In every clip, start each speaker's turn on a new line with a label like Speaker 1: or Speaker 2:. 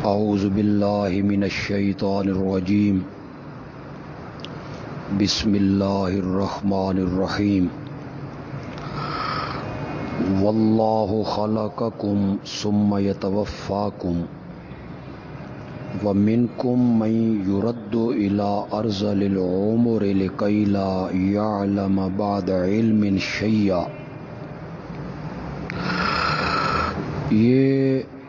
Speaker 1: أعوذ بالله من الشيطان الرجيم. بسم الله الرحمن الرحيم. والله خلقكم ثم يتوفاكم. ومنكم من يرد إلى أرزل العمر لكي لا يعلم بعد علم شيئا. یہ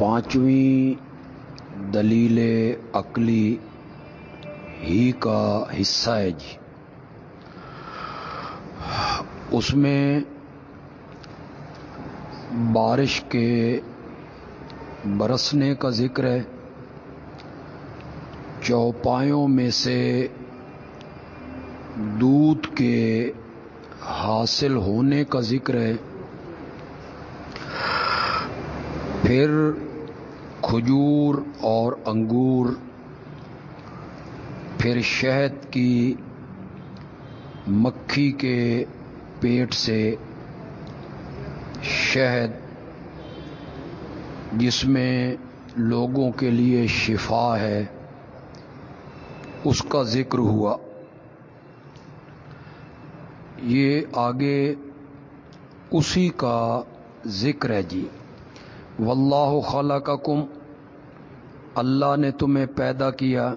Speaker 1: پانچویں دلیل عقلی ہی کا حصہ ہے جی۔ اس میں بارش کے برسنے کا ذکر ہے۔ چوپایوں میں سے دودھ کے حاصل ہونے کا ذکر ہے۔ پھر کھجور اور انگور، پھر شہد کی مکھی کے پیٹ سے شہد، جس میں لوگوں کے لیے شفا ہے، اس کا ذکر ہوا۔ یہ آگے اسی کا ذکر ہے جی۔ واللہ خلقکم، اللہ نے تمہیں پیدا کیا،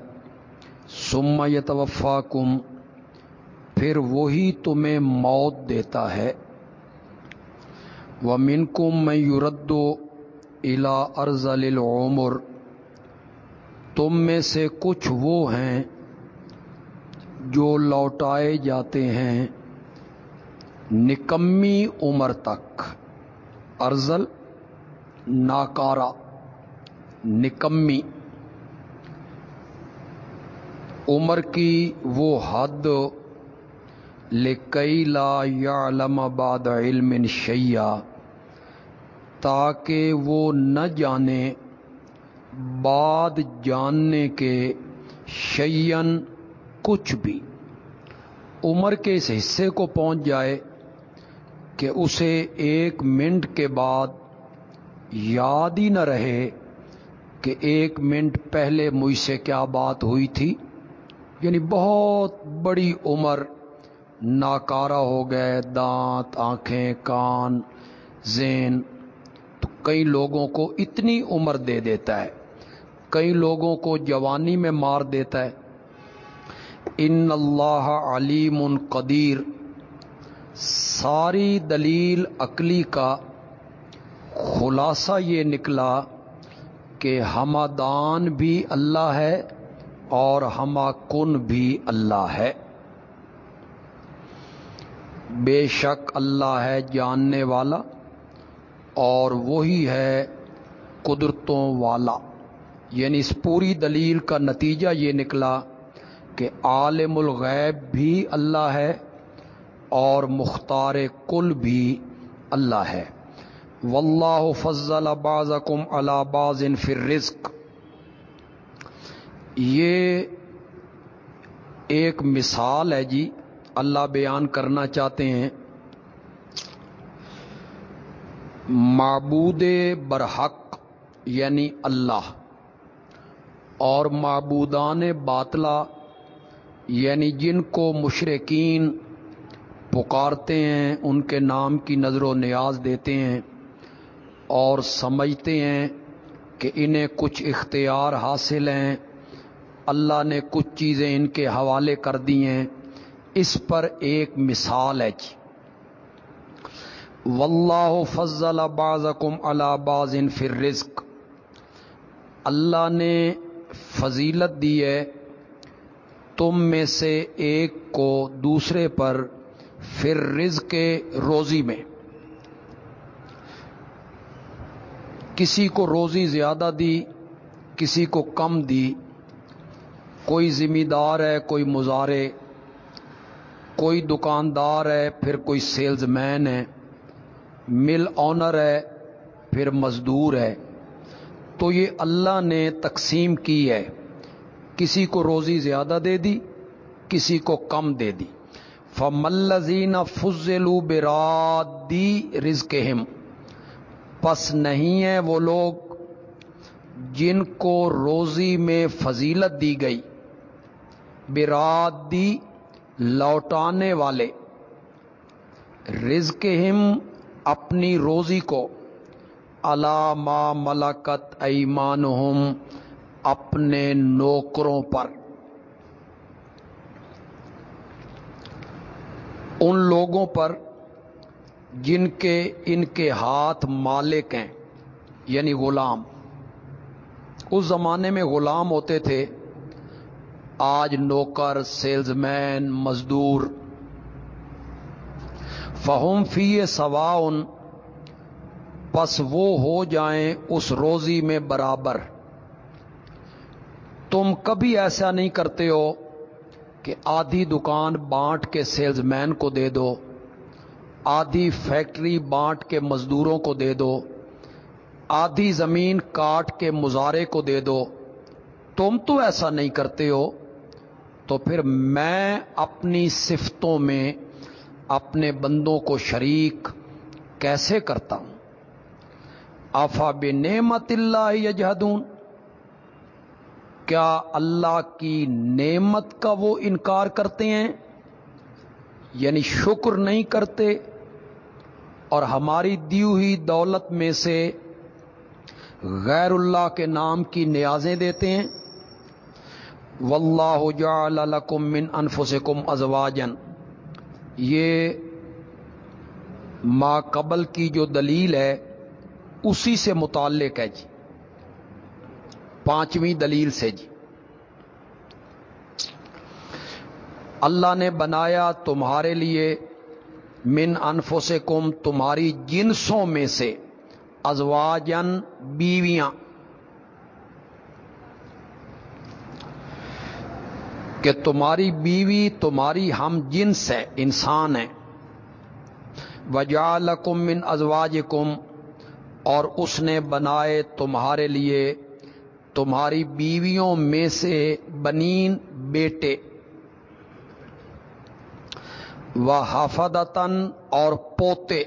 Speaker 1: ثم یتوفاکم، پھر وہی تمہیں موت دیتا ہے۔ ومنکم من یرد الى ارزل العمر، تم میں سے کچھ وہ ہیں جو لوٹائے جاتے ہیں نکمی عمر تک۔ ارزل ناکارا نکمی۔ عمر کی وہ حد، لکئی لا یعلم بعد علم شیا تاکہ وہ نہ جانے، بعد جاننے کے شیئن کچھ بھی۔ عمر کے اس حصے کو پہنچ جائے کہ اسے ایک منٹ کے بعد یاد ہی نہ رہے کہ ایک منٹ پہلے مجھ سے کیا بات ہوئی تھی۔ یعنی بہت بڑی عمر ناکارا ہو گئے، دانت، آنکھیں، کان زین تو کئی لوگوں کو اتنی عمر دے دیتا ہے، کئی لوگوں کو جوانی میں مار دیتا ہے۔ ان اللہ علیم قدیر، ساری دلیل عقلی کا خلاصہ یہ نکلا کہ ہمادان بھی اللہ ہے اور ہما کن بھی اللہ ہے۔ بے شک اللہ ہے جاننے والا اور وہی ہے قدرتوں والا۔ یعنی اس پوری دلیل کا نتیجہ یہ نکلا کہ عالم الغیب بھی اللہ ہے اور مختار کل بھی اللہ ہے۔ واللہ فضل بعضکم علی بعض فی الرزق. یہ ایک مثال ہے جی اللہ بیان کرنا چاہتے ہیں. معبود برحق یعنی اللہ اور معبودان باطلا یعنی جن کو مشرقین پکارتے ہیں، ان کے نام کی نظر و نیاز دیتے ہیں. اور سمجھتے ہیں کہ انہیں کچھ اختیار حاصل ہیں۔ اللہ نے کچھ چیزیں ان کے حوالے کر دی ہیں۔ اس پر ایک مثال ہے جی۔ واللہ فضل بعضکم علی بعض فی الرزق۔ اللہ نے فضیلت دی ہے تم میں سے ایک کو دوسرے پر پھر رزق کے روزی میں۔ کسی کو روزی زیادہ دی، کسی کو کم دی۔ کوئی ذمہ دار ہے، کوئی مزارے، کوئی دکاندار ہے، پھر کوئی سیلز مین ہے۔ مل آنر ہے، پھر مزدور ہے۔ تو یہ اللہ نے تقسیم کی ہے۔ کسی کو روزی زیادہ دے دی، کسی کو کم دے دی۔ فملزین فضلو برادی رزق پس نہیں ہے وہ لوگ جن کو روزی میں فضیلت دی گئی براد دی لوٹانے والے۔ رزق ہم اپنی روزی کو۔ علامہ ملکت ایمان اپنے نوکروں پر۔ ان لوگوں پر جن کے ان کے ہاتھ مالک ہیں یعنی غلام۔ اس زمانے میں غلام ہوتے تھے۔ آج نوکر سیلز مین مزدور۔ فہم فی سواؤن، پس وہ ہو جائیں اس روزی میں برابر۔ تم کبھی ایسا نہیں کرتے ہو کہ آدھی دکان بانٹ کے سیلز مین کو دے دو۔ آدھی فیکٹری بانٹ کے مزدوروں کو دے دو، آدھی زمین کاٹ کے مظاہرے کو دے دو۔ تم تو ایسا نہیں کرتے ہو۔ تو پھر میں اپنی صفتوں میں اپنے بندوں کو شریک کیسے کرتا ہوں؟ آفا بے نعمت اللہ یجہدون۔ کیا اللہ کی نعمت کا وہ انکار کرتے ہیں؟ یعنی شکر نہیں کرتے اور ہماری دی ہوئی دولت میں سے غیر اللہ کے نام کی نیازیں دیتے ہیں۔ واللہ جعل لکم من انفسکم ازواجن یہ ما قبل کی جو دلیل ہے، اسی سے متعلق ہے جی۔ پانچویں دلیل سے جی۔ اللہ نے بنایا تمہارے لیے من انفسکم، تمہاری جنسوں میں سے ازواجن بیویاں۔ کہ تمہاری بیوی، تمہاری ہم جنس ہے، انسان ہے۔ وجالکم من ازواجکم، اور اس نے بنائے تمہارے لیے تمہاری بیویوں میں سے بنین بیٹے۔ و اور پوتے۔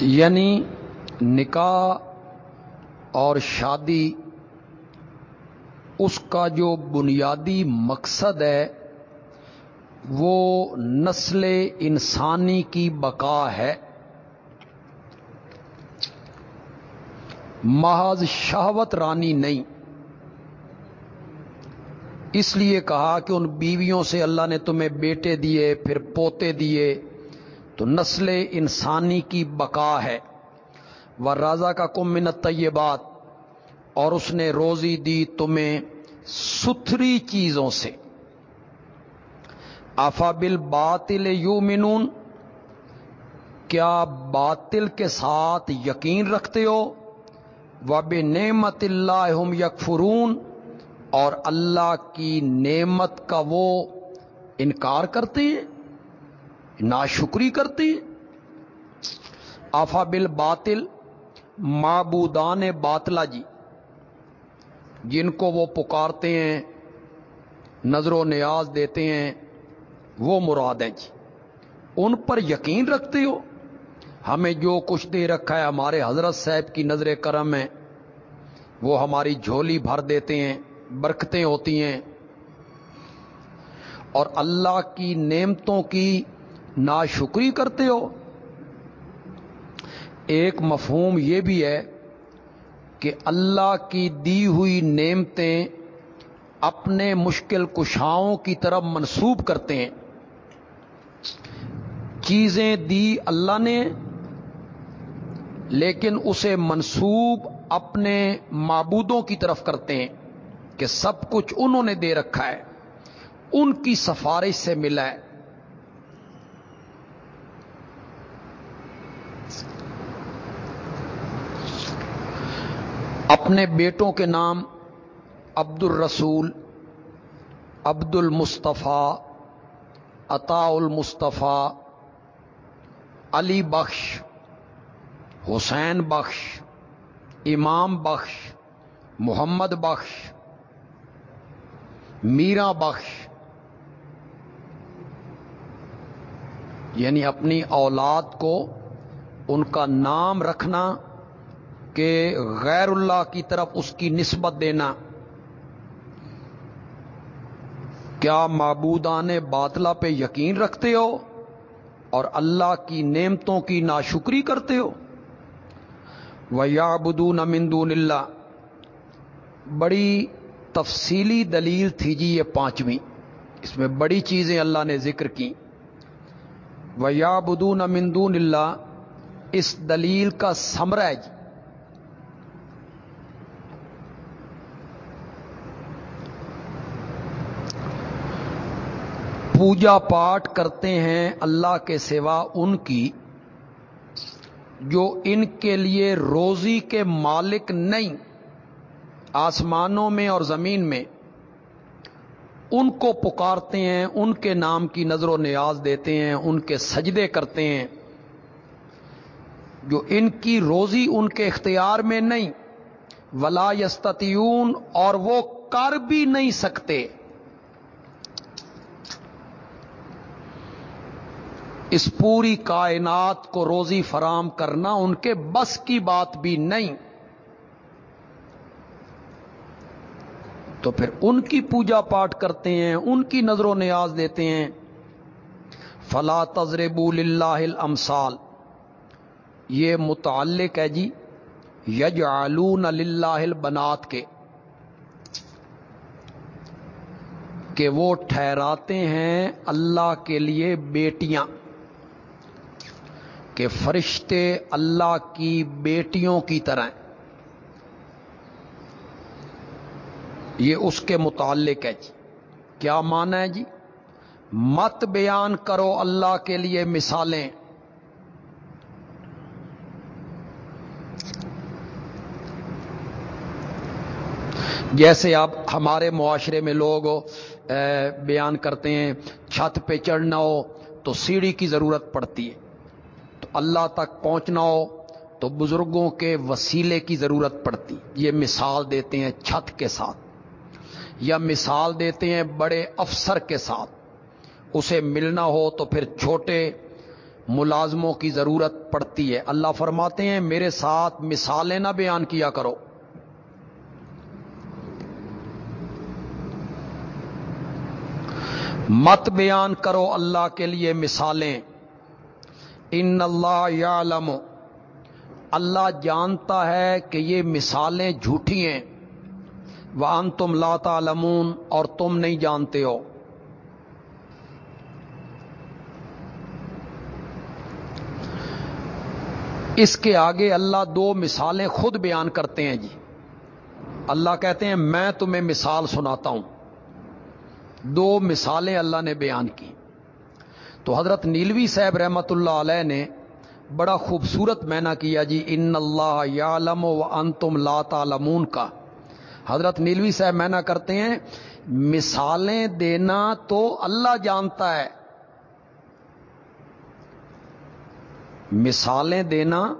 Speaker 1: یعنی نکاح اور شادی، اس کا جو بنیادی مقصد ہے، وہ نسل انسانی کی بقا ہے۔ محض شہوت رانی نہیں۔ اس لیے کہا کہ ان بیویوں سے اللہ نے تمہیں بیٹے دیے، پھر پوتے دیے۔ تو نسل انسانی کی بقا ہے۔ وہ راضا کا کم منت یہ بات اور اس نے روزی دی تمہیں ستھری چیزوں سے۔ آفا بل باطل یو منون کیا باطل کے ساتھ یقین رکھتے ہو؟ وب نعمت اللہ ہم یکفرون اور اللہ کی نعمت کا وہ انکار کرتے ہیں، ناشکری کرتی آفا بل باطل، معبودان باطلا جی جن کو وہ پکارتے ہیں، نظر و نیاز دیتے ہیں، وہ مراد ہیں جی۔ ان پر یقین رکھتے ہو۔ ہمیں جو کچھ دے رکھا ہے، ہمارے حضرت صاحب کی نظر کرم ہے۔ وہ ہماری جھولی بھر دیتے ہیں، برکتیں ہوتی ہیں۔ اور اللہ کی نعمتوں کی ناشکری کرتے ہو۔ ایک مفہوم یہ بھی ہے کہ اللہ کی دی ہوئی نعمتیں اپنے مشکل کشاؤں کی طرف منسوب کرتے ہیں۔ چیزیں دی اللہ نے لیکن اسے منسوب اپنے معبودوں کی طرف کرتے ہیں کہ سب کچھ انہوں نے دے رکھا ہے۔ ان کی سفارش سے ملا ہے۔ اپنے بیٹوں کے نام عبد الرسول عبد المصطفیٰ عطا المصطفیٰ علی بخش حسین بخش، امام بخش، محمد بخش، میرا بخش یعنی اپنی اولاد کو ان کا نام رکھنا کہ غیر اللہ کی طرف اس کی نسبت دینا۔ کیا معبودان باطلا پہ یقین رکھتے ہو اور اللہ کی نعمتوں کی ناشکری کرتے ہو؟ وہ یا بدون اللہ بڑی تفصیلی دلیل تھی جی یہ پانچویں۔ اس میں بڑی چیزیں اللہ نے ذکر کی وہ یا بدون امندون اللہ اس دلیل کا سمرہ جی۔ پوجا پاٹ کرتے ہیں اللہ کے سوا ان کی۔ جو ان کے لیے روزی کے مالک نہیں، آسمانوں میں اور زمین میں، ان کو پکارتے ہیں، ان کے نام کی نظر و نیاز دیتے ہیں، ان کے سجدے کرتے ہیں۔ جو ان کی روزی ان کے اختیار میں نہیں، ولا یستیون اور وہ کر بھی نہیں سکتے۔ اس پوری کائنات کو روزی فراہم کرنا ان کے بس کی بات بھی نہیں۔ تو پھر ان کی پوجا پاٹ کرتے ہیں، ان کی نظر و نیاز دیتے ہیں۔ فلا تجرب اللہ امسال یہ متعلق ہے جی یج آلون اللہ بنات کے۔ کہ وہ ٹھہراتے ہیں اللہ کے لیے بیٹیاں۔ کہ فرشتے اللہ کی بیٹیوں کی طرح یہ اس کے متعلق ہے جی۔ کیا مانا ہے جی؟ مت بیان کرو اللہ کے لیے مثالیں۔ جیسے اب ہمارے معاشرے میں لوگ بیان کرتے ہیں، چھت پہ چڑھنا ہو تو سیڑھی کی ضرورت پڑتی ہے۔ اللہ تک پہنچنا ہو تو بزرگوں کے وسیلے کی ضرورت پڑتی۔ یہ مثال دیتے ہیں چھت کے ساتھ یا مثال دیتے ہیں بڑے افسر کے ساتھ۔ اسے ملنا ہو تو پھر چھوٹے ملازموں کی ضرورت پڑتی ہے۔ اللہ فرماتے ہیں، میرے ساتھ مثالیں نہ بیان کیا کرو۔ مت بیان کرو اللہ کے لیے مثالیں۔ ان اللہ یا اللہ جانتا ہے کہ یہ مثالیں جھوٹی ہیں۔ وان تم لاتا لمون اور تم نہیں جانتے ہو۔ اس کے آگے اللہ دو مثالیں خود بیان کرتے ہیں جی۔ اللہ کہتے ہیں، میں تمہیں مثال سناتا ہوں۔ دو مثالیں اللہ نے بیان کی۔ تو حضرت نیلوی صاحب رحمت اللہ علیہ نے بڑا خوبصورت مینا کیا جی ان اللہ یا لم و ان تم لاتا کا۔ حضرت نیلوی صاحب مینا کرتے ہیں، مثالیں دینا تو اللہ جانتا ہے۔ مثالیں دینا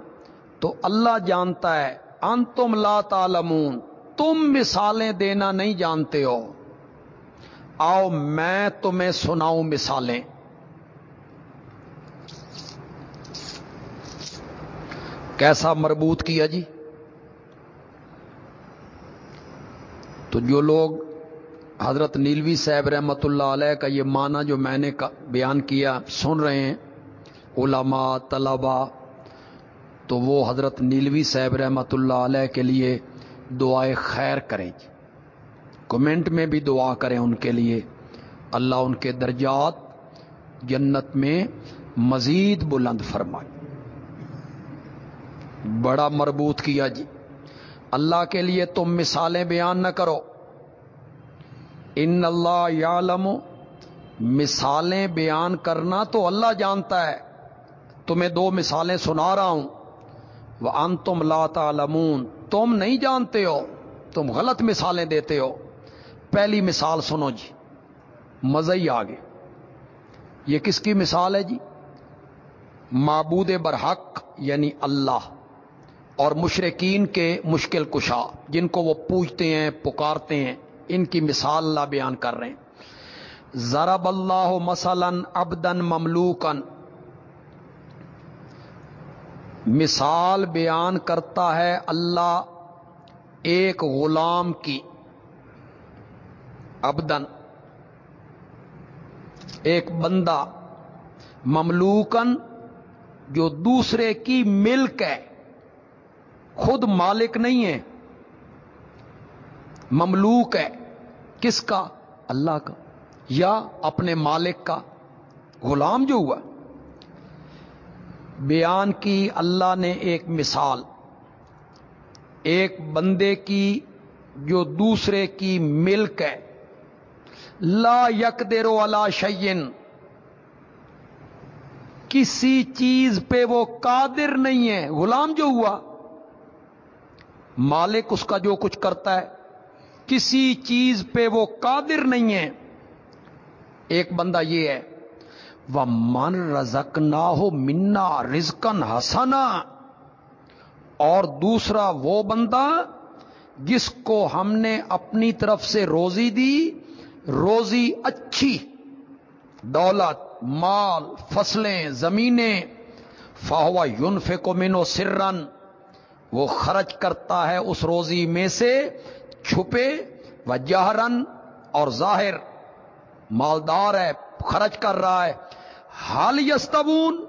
Speaker 1: تو اللہ جانتا ہے۔ ان تم لا تعلمون، تم مثالیں دینا نہیں جانتے ہو۔ آؤ، میں تمہیں سناؤں مثالیں۔ کیسا مربوط کیا جی؟ تو جو لوگ حضرت نیلوی صاحب رحمت اللہ علیہ کا یہ معنی جو میں نے بیان کیا، سن رہے ہیں، علماء طلبا تو وہ حضرت نیلوی صاحب رحمت اللہ علیہ کے لیے دعائیں خیر کریں جی۔ کمنٹ میں بھی دعا کریں ان کے لیے۔ اللہ ان کے درجات جنت میں مزید بلند فرمائے۔ بڑا مربوط کیا جی۔ اللہ کے لیے تم مثالیں بیان نہ کرو۔ ان اللہ یا مثالیں بیان کرنا تو اللہ جانتا ہے۔ تمہیں دو مثالیں سنا رہا ہوں۔ وہ ان تم لاتا لمون تم نہیں جانتے ہو۔ تم غلط مثالیں دیتے ہو۔ پہلی مثال سنو جی۔ مزہ ہی آگے۔ یہ کس کی مثال ہے جی؟ معبود برحق یعنی اللہ۔ اور مشرقین کے مشکل کشا، جن کو وہ پوچھتے ہیں، پکارتے ہیں، ان کی مثال اللہ بیان کر رہے ہیں۔ ضرب اللہ مثلاً ابدن مملوکن مثال بیان کرتا ہے اللہ ایک غلام کی۔ ابدن ایک بندہ۔ مملوکن جو دوسرے کی ملک ہے۔ خود مالک نہیں ہے۔ مملوک ہے۔ کس کا؟ اللہ کا۔ یا اپنے مالک کا۔ غلام جو ہوا۔ بیان کی اللہ نے ایک مثال۔ ایک بندے کی جو دوسرے کی ملک ہے۔ لا یک دیرو اللہ شعین کسی چیز پہ وہ قادر نہیں ہے۔ غلام جو ہوا۔ مالک اس کا جو کچھ کرتا ہے، کسی چیز پہ وہ قادر نہیں ہے۔ ایک بندہ یہ ہے وہ من رزک نہ ہو منا رزکن ہسنا اور دوسرا وہ بندہ جس کو ہم نے اپنی طرف سے روزی دی، روزی اچھی۔ دولت، مال، فصلیں، زمینیں فاہوا یونف کو مینو سرن وہ خرچ کرتا ہے اس روزی میں سے چھپے و جہرن اور ظاہر مالدار ہے، خرچ کر رہا ہے۔ حال یستبون،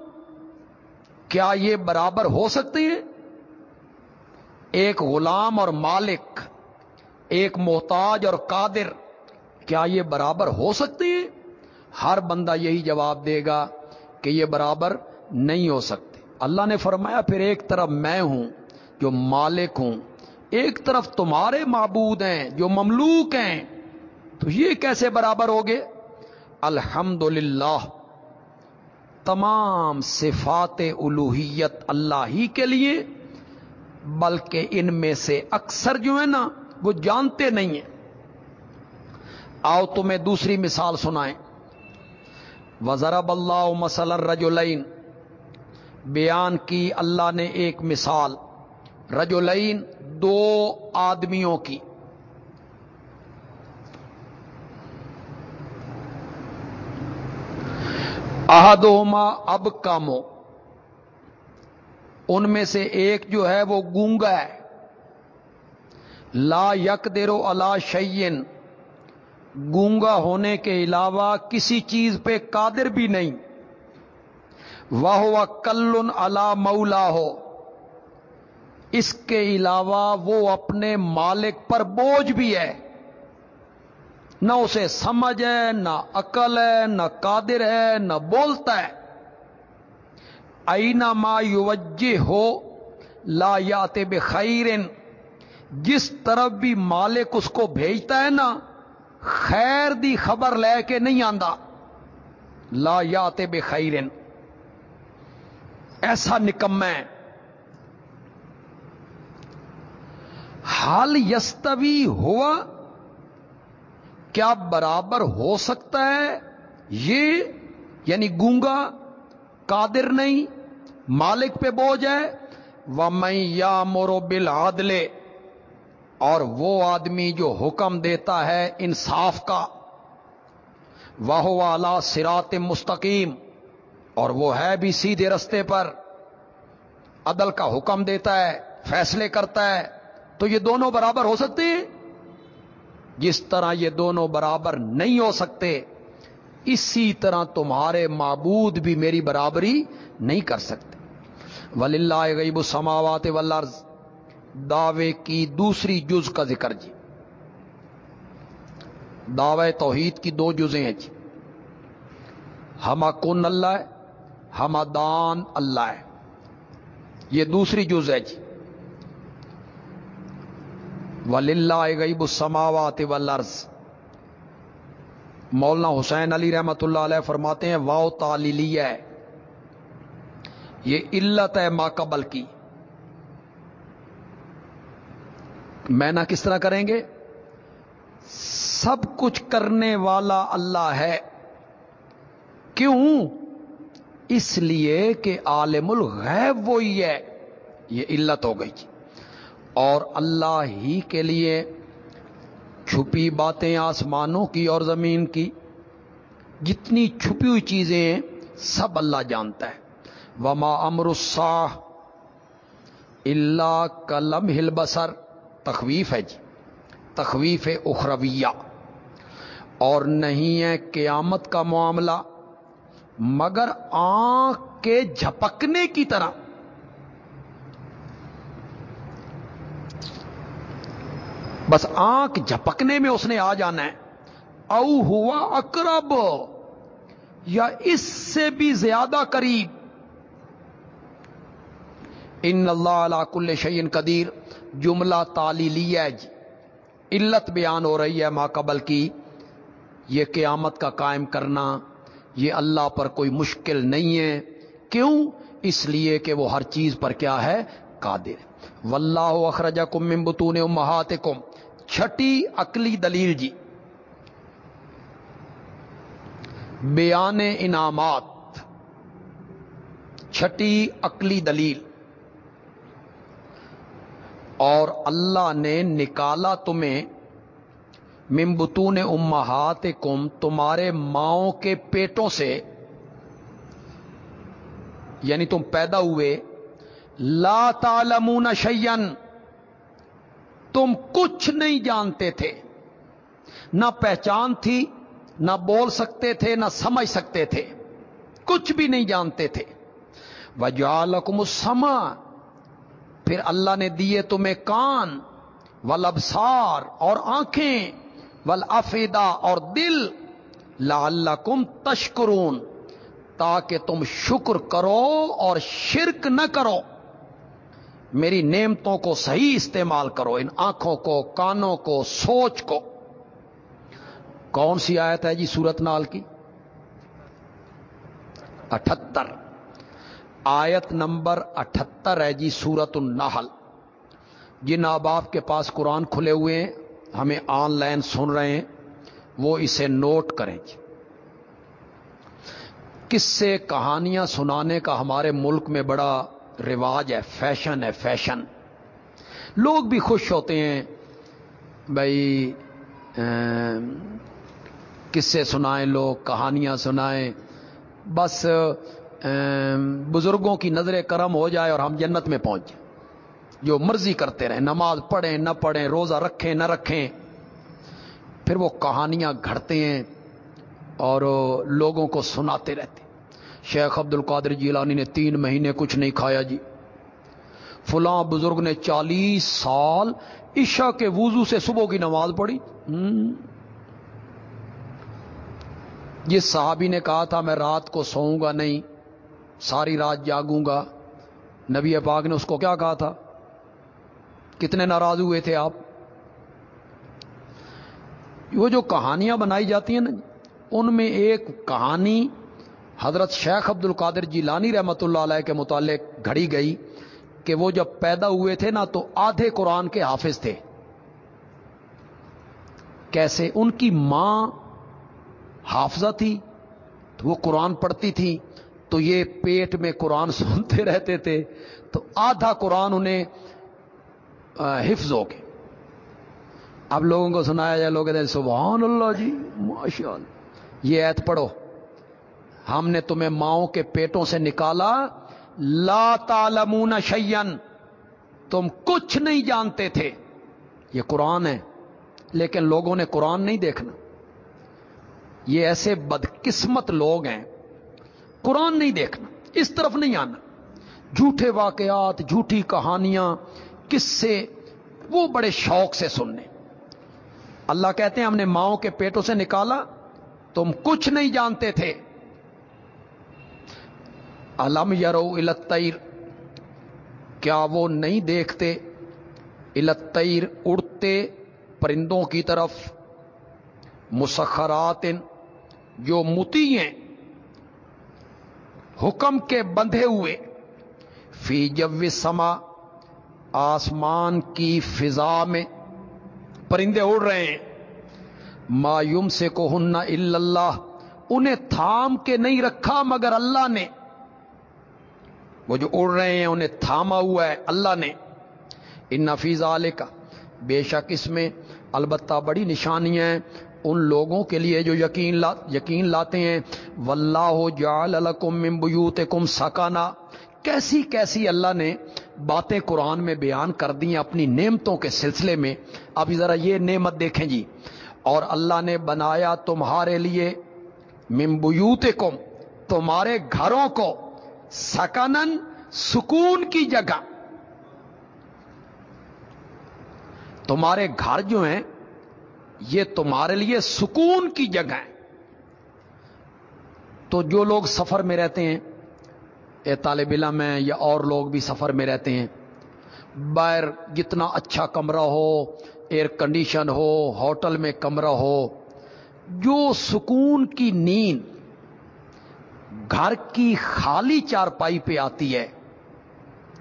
Speaker 1: کیا یہ برابر ہو سکتے ہیں ایک غلام اور مالک، ایک محتاج اور قادر، کیا یہ برابر ہو سکتے ہیں ہر بندہ یہی جواب دے گا کہ یہ برابر نہیں ہو سکتے اللہ نے فرمایا، پھر ایک طرف میں ہوں۔ جو مالک ہوں، ایک طرف تمہارے معبود ہیں، جو مملوک ہیں، تو یہ کیسے برابر ہوگے؟ الحمد تمام صفات الوحیت اللہ ہی کے لیے، بلکہ ان میں سے اکثر جو ہے نا، وہ جانتے نہیں ہیں۔ آؤ تمہیں دوسری مثال سنائیں۔ وزرب اللہ مسل رجولین بیان کی اللہ نے ایک مثال۔ رجولین دو آدمیوں کی۔ احدوما اب کامو ان میں سے ایک جو ہے وہ گونگا ہے۔ لا یک دیرو اللہ شعین گونگا ہونے کے علاوہ کسی چیز پہ قادر بھی نہیں۔ وہ کل اللہ مولا ہو اس کے علاوہ وہ اپنے مالک پر بوجھ بھی ہے۔ نہ اسے سمجھ ہے، نہ عقل ہے، نہ قادر ہے، نہ بولتا ہے۔ اینا ما یوجہ ہو لا یات بخیر جس طرف بھی مالک اس کو بھیجتا ہے نا، خیر دی خبر لے کے نہیں آندا۔ لا یات بخیر ایسا نکم ہے۔ حال یستوی ہوا، کیا برابر ہو سکتا ہے؟ یہ یعنی گونگا قادر نہیں، مالک پہ بوجھ ہے۔ وہ میں یا مورو بل اور وہ آدمی جو حکم دیتا ہے انصاف کا۔ واہ والا سرات مستقیم اور وہ ہے بھی سیدھے رستے پر۔ عدل کا حکم دیتا ہے، فیصلے کرتا ہے۔ تو یہ دونوں برابر ہو سکتے ہیں؟ جس طرح یہ دونوں برابر نہیں ہو سکتے، اسی طرح تمہارے معبود بھی میری برابری نہیں کر سکتے۔ ولی اللہ غیب السماوات والارض دعوے کی دوسری جز کا ذکر جی۔ دعوے توحید کی دو جزیں ہیں جی۔ ہما کن اللہ ہے، ہما دان اللہ ہے۔ یہ دوسری جز ہے جی۔ ولی اللہ غیب السماوات والارض۔ مولانا حسین علی رحمت اللہ علیہ فرماتے ہیں، واؤ تعلیلیہ ہے۔ یہ علت ہے ماقبل کی۔ میں نہ کس طرح کریں گے؟ سب کچھ کرنے والا اللہ ہے۔ کیوں؟ اس لیے کہ عالم الغیب وہی ہے۔ یہ علت ہو گئی۔ اور اللہ ہی کے لیے چھپی باتیں آسمانوں کی اور زمین کی جتنی چھپی ہوئی چیزیں ہیں، سب اللہ جانتا ہے۔ وما امر الساح اللہ کلم ہل بسر تخویف ہے جی تخویف اخرویہ۔ اور نہیں ہے قیامت کا معاملہ، مگر آنکھ کے جھپکنے کی طرح۔ بس آنکھ جھپکنے میں اس نے آ جانا ہے۔ او ہوا اکرب یا اس سے بھی زیادہ قریب۔ ان اللہ علا کل شعین قدیر، جملہ تالی لیا جی۔ علت بیان ہو رہی ہے ماں قبل کی۔ یہ قیامت کا قائم کرنا، یہ اللہ پر کوئی مشکل نہیں ہے۔ کیوں؟ اس لیے کہ وہ ہر چیز پر کیا ہے؟ قادر۔ واللہ اخرجکم من بطون امہاتکم۔ چھٹی عقلی دلیل جی۔ بیان انعامات۔ چھٹی عقلی دلیل۔ اور اللہ نے نکالا تمہیں ممبتون امہات کم تمہارے ماؤں کے پیٹوں سے۔ یعنی تم پیدا ہوئے۔ لا تعلمون شیئن تم کچھ نہیں جانتے تھے۔ نہ پہچان تھی، نہ بول سکتے تھے، نہ سمجھ سکتے تھے۔ کچھ بھی نہیں جانتے تھے۔ وجالکم السما پھر اللہ نے دیے تمہیں کان ولبسار اور آنکھیں ولافیدا اور دل۔ لعلکم تشکرون۔ تاکہ تم شکر کرو اور شرک نہ کرو۔ میری نعمتوں کو صحیح استعمال کرو، ان آنکھوں کو، کانوں کو، سوچ کو۔ کون سی آیت ہے جی سورت نال کی؟ اٹھتر۔ آیت نمبر اٹھتر ہے جی سورت النحل۔ جن آپ کے پاس قرآن کھلے ہوئے ہیں، ہمیں آن لائن سن رہے ہیں، وہ اسے نوٹ کریں جی۔ کس سے کہانیاں سنانے کا ہمارے ملک میں بڑا رواج ہے فیشن ہے فیشن لوگ بھی خوش ہوتے ہیں، بھائی کس سے سنائیں، لوگ کہانیاں سنائیں، بس بزرگوں کی نظر کرم ہو جائے اور ہم جنت میں پہنچ جائیں۔ جو مرضی کرتے رہیں، نماز پڑھیں، نہ پڑھیں، روزہ رکھیں، نہ رکھیں، پھر وہ کہانیاں گھڑتے ہیں اور لوگوں کو سناتے رہتے ہیں۔ شیخ عبد القادر جیلانی نے تین مہینے کچھ نہیں کھایا جی۔ فلاں بزرگ نے چالیس سال عشاء کے وضو سے صبح کی نماز پڑھی۔ جس صحابی نے کہا تھا، میں رات کو سوؤں گا نہیں، ساری رات جاگوں گا۔ نبی پاک نے اس کو کیا کہا تھا؟ کتنے ناراض ہوئے تھے آپ؟ وہ جو کہانیاں بنائی جاتی ہیں نا جی، ان میں ایک کہانی حضرت شیخ عبد القادر جی لانی رحمت اللہ علیہ کے متعلق گھڑی گئی کہ وہ جب پیدا ہوئے تھے نا تو آدھے قرآن کے حافظ تھے۔ کیسے ان کی ماں حافظہ تھی، تو وہ قرآن پڑھتی تھی، تو یہ پیٹ میں قرآن سنتے رہتے تھے، تو آدھا قرآن انہیں حفظ ہو کے اب لوگوں کو سنایا جائے، لوگ سبحان اللہ جی ماشاء اللہ یہ ایت پڑھو۔ ہم نے تمہیں ماؤں کے پیٹوں سے نکالا، لا تعلمون شیئن تم کچھ نہیں جانتے تھے۔ یہ قرآن ہے، لیکن لوگوں نے قرآن نہیں دیکھنا۔ یہ ایسے بدقسمت لوگ ہیں، قرآن نہیں دیکھنا، اس طرف نہیں آنا۔ جھوٹے واقعات، جھوٹی کہانیاں کس سے وہ بڑے شوق سے سننے۔ اللہ کہتے ہیں ہم نے ماؤں کے پیٹوں سے نکالا، تم کچھ نہیں جانتے تھے۔ علم یرو التیر کیا وہ نہیں دیکھتے؟ التیر اڑتے پرندوں کی طرف مسخرات جو متی ہیں، حکم کے بندھے ہوئے، فی جب سما، آسمان کی فضا میں پرندے اڑ رہے ہیں۔ مایوم سے کو ہننا اللہ، انہیں تھام کے نہیں رکھا مگر اللہ نے وہ جو اڑ رہے ہیں انہیں تھاما ہوا ہے اللہ نے۔ ان نفیز عالے کا بے شک اس میں البتہ بڑی نشانیاں ہیں ان لوگوں کے لیے جو یقین لا، یقین لاتے ہیں۔ واللہ جعل لکم من بیوتکم سکانا کیسی کیسی اللہ نے باتیں قرآن میں بیان کر دی ہیں اپنی نعمتوں کے سلسلے میں۔ اب ذرا یہ نعمت دیکھیں جی۔ اور اللہ نے بنایا تمہارے لیے ممبیوتکم تمہارے گھروں کو۔ سکنن سکون کی جگہ۔ تمہارے گھر جو ہیں، یہ تمہارے لیے سکون کی جگہ ہے تو جو لوگ سفر میں رہتے ہیں، اے طالب علم ہیں، یا اور لوگ بھی سفر میں رہتے ہیں، باہر جتنا اچھا کمرہ ہو ایئر کنڈیشن ہو، ہوٹل میں کمرہ ہو، جو سکون کی نیند گھر کی خالی چارپائی پہ آتی ہے۔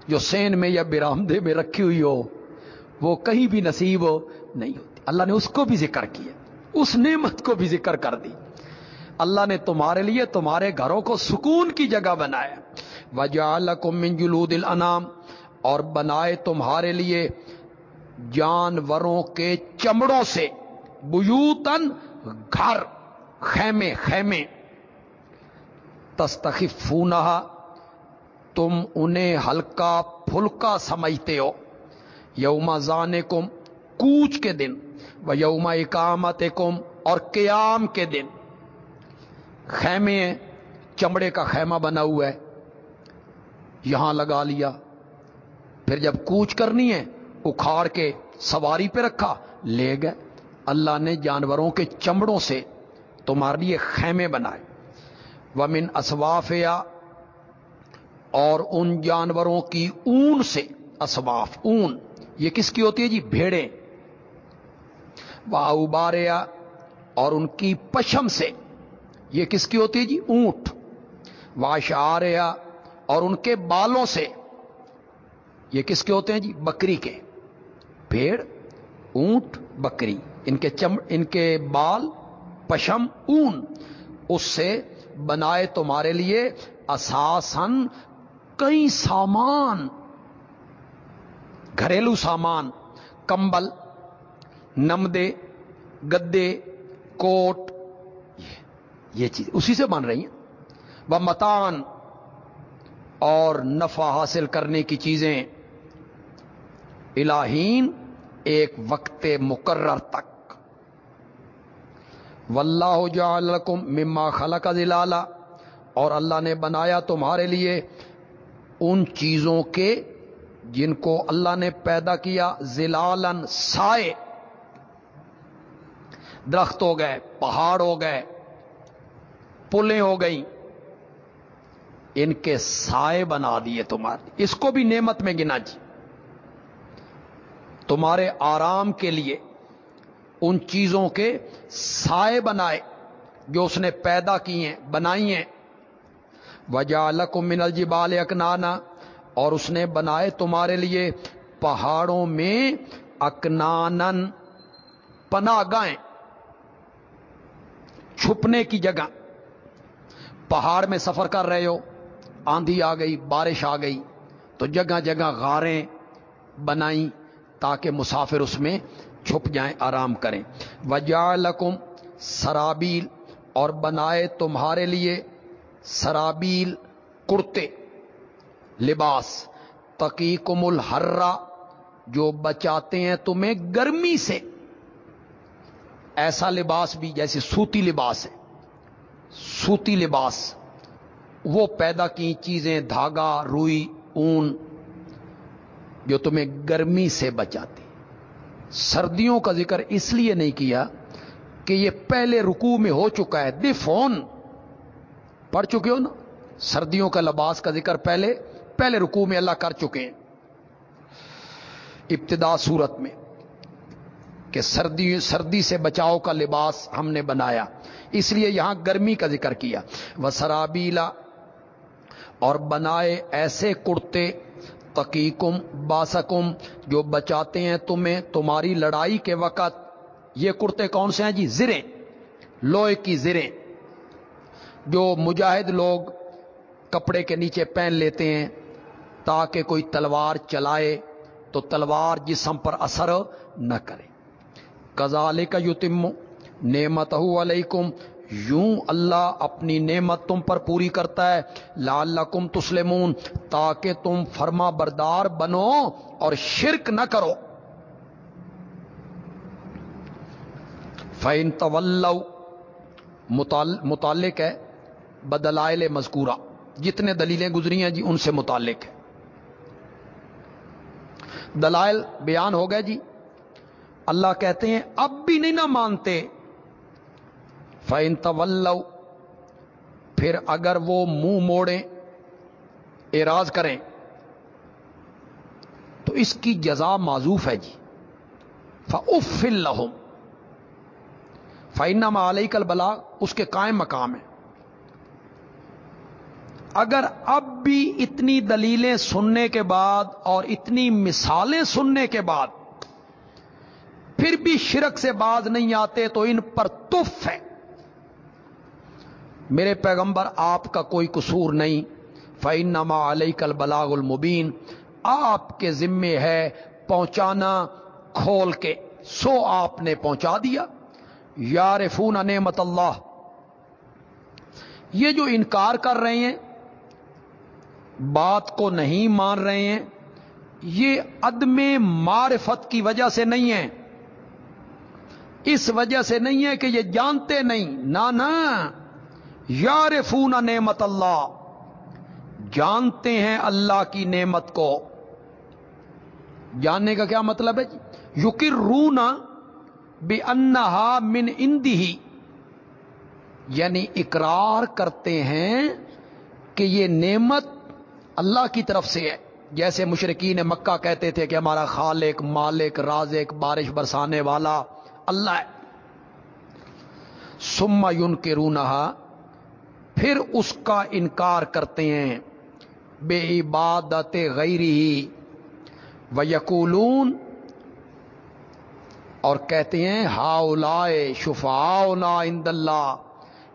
Speaker 1: جو سین میں یا برامدے میں رکھی ہوئی ہو، وہ کہیں بھی نصیب نہیں ہوتی۔ اللہ نے اس کو بھی ذکر کیا۔ اس نعمت کو بھی ذکر کر دی۔ اللہ نے تمہارے لیے تمہارے گھروں کو سکون کی جگہ بنایا۔ وجہ من جلود الانام اور بنائے تمہارے لیے جانوروں کے چمڑوں سے بیوتن گھر، خیمے خیمے۔ تستخفونہ تم انہیں ہلکا پھلکا سمجھتے ہو۔ یوم زانے کم کوچ کے دن، و یوم اکامت کم اور قیام کے دن۔ خیمے، چمڑے کا خیمہ بنا ہوا ہے۔ یہاں لگا لیا۔ پھر جب کوچ کرنی ہے، اکھاڑ کے سواری پہ رکھا، لے گئے۔ اللہ نے جانوروں کے چمڑوں سے تمہارے لیے خیمے بنائے۔ ومن اسواف یا اور ان جانوروں کی اون سے اسواف، اون، یہ کس کی ہوتی ہے جی؟ بھیڑے اباریا اور ان کی پشم سے، یہ کس کی ہوتی ہے جی؟ اونٹ۔ واشاریا اور ان کے بالوں سے، یہ کس کے ہوتے ہیں جی؟ بکری کے۔ بھیڑ، اونٹ، بکری۔ ان کے چم، ان کے بال، پشم، اون۔ اس سے بنائے تمہارے لیے اساسن کئی سامان، گھریلو سامان، کمبل، نمدے، گدے، کوٹ، یہ چیز اسی سے بن رہی ہیں۔ وہ متان اور نفع حاصل کرنے کی چیزیں الہین ایک وقت مقرر تک واللہ جعل لکم مما خلق ذلالا اور اللہ نے بنایا تمہارے لیے ان چیزوں کے جن کو اللہ نے پیدا کیا زلالن سائے۔ درخت ہو گئے، پہاڑ ہو گئے، پلیں ہو گئیں۔ ان کے سائے بنا دیے تمہارے۔ اس کو بھی نعمت میں گنا جی۔ تمہارے آرام کے لیے ان چیزوں کے سائے بنائے جو اس نے پیدا کی ہیں، بنائی ہیں۔ وجہ من الجبال اکنانا، اور اس نے بنائے تمہارے لیے پہاڑوں میں اکنانن پناہ گائیں چھپنے کی جگہ۔ پہاڑ میں سفر کر رہے ہو، آندھی آ گئی، بارش آ گئی، تو جگہ جگہ غاریں بنائیں تاکہ مسافر اس میں چھپ جائیں، آرام کریں۔ وجہ لکم سرابیل اور بنائے تمہارے لیے سرابیل کرتے، لباس۔ تقیقم الحرا جو بچاتے ہیں تمہیں گرمی سے۔ ایسا لباس بھی جیسے سوتی لباس ہے۔ سوتی لباس۔ وہ پیدا کی چیزیں، دھاگا، روئی، اون، جو تمہیں گرمی سے بچاتی سردیوں کا ذکر اس لیے نہیں کیا کہ یہ پہلے رکوع میں ہو چکا ہے۔ دی فون پڑھ چکے ہو نا؟ سردیوں کا لباس کا ذکر پہلے پہلے رکوع میں اللہ کر چکے ہیں۔ ابتدا صورت میں کہ سردی سردی سے بچاؤ کا لباس ہم نے بنایا۔ اس لیے یہاں گرمی کا ذکر کیا۔ وہ سرابیلا اور بنائے ایسے کرتے تقیقم باسکم، جو بچاتے ہیں تمہیں تمہاری لڑائی کے وقت۔ یہ کرتے کون سے ہیں جی؟ زریں، لوہے کی زریں، جو مجاہد لوگ کپڑے کے نیچے پہن لیتے ہیں تاکہ کوئی تلوار چلائے، تو تلوار جسم پر اثر نہ کرے۔ کزال کا یتم نعمت علیکم یوں اللہ اپنی نعمت تم پر پوری کرتا ہے۔ لال کم تسلمون، تاکہ تم فرما بردار بنو اور شرک نہ کرو۔ فین طول متعلق ہے بدلائل مذکورہ۔ جتنے دلیلیں گزری ہیں جی ان سے متعلق ہے۔ دلائل بیان ہو گئے جی۔ اللہ کہتے ہیں، اب بھی نہیں نہ مانتے۔ فین طول پھر اگر وہ منہ موڑیں، اعراض کریں، تو اس کی جزا معذوف ہے جی۔ فف الحم فائنہ علیہ کل بلا اس کے قائم مقام ہے۔ اگر اب بھی اتنی دلیلیں سننے کے بعد اور اتنی مثالیں سننے کے بعد، پھر بھی شرک سے باز نہیں آتے، تو ان پر تف ہے۔ میرے پیغمبر، آپ کا کوئی قصور نہیں۔ فعین نما علیہ کل بلاغ المبین آپ کے ذمے ہے پہنچانا کھول کے۔ سو آپ نے پہنچا دیا۔ یار فون نعمت اللہ۔ یہ جو انکار کر رہے ہیں، بات کو نہیں مان رہے ہیں، یہ عدم معرفت کی وجہ سے نہیں ہے اس وجہ سے نہیں ہے کہ یہ جانتے نہیں۔ نہ۔ یار فون نعمت اللہ۔ جانتے ہیں اللہ کی نعمت کو۔ جاننے کا کیا مطلب ہے جی؟ یوکر رونا بے انہا من اندی یعنی اقرار کرتے ہیں کہ یہ نعمت اللہ کی طرف سے ہے۔ جیسے مشرقین مکہ کہتے تھے کہ ہمارا خالق، مالک، رازق، بارش برسانے والا اللہ ہے۔ سما یون کے رونہا پھر اس کا انکار کرتے ہیں۔ بے عبادت غیری ہی۔ و یقولون اور کہتے ہیں ہاؤ لائے شفا اند اللہ۔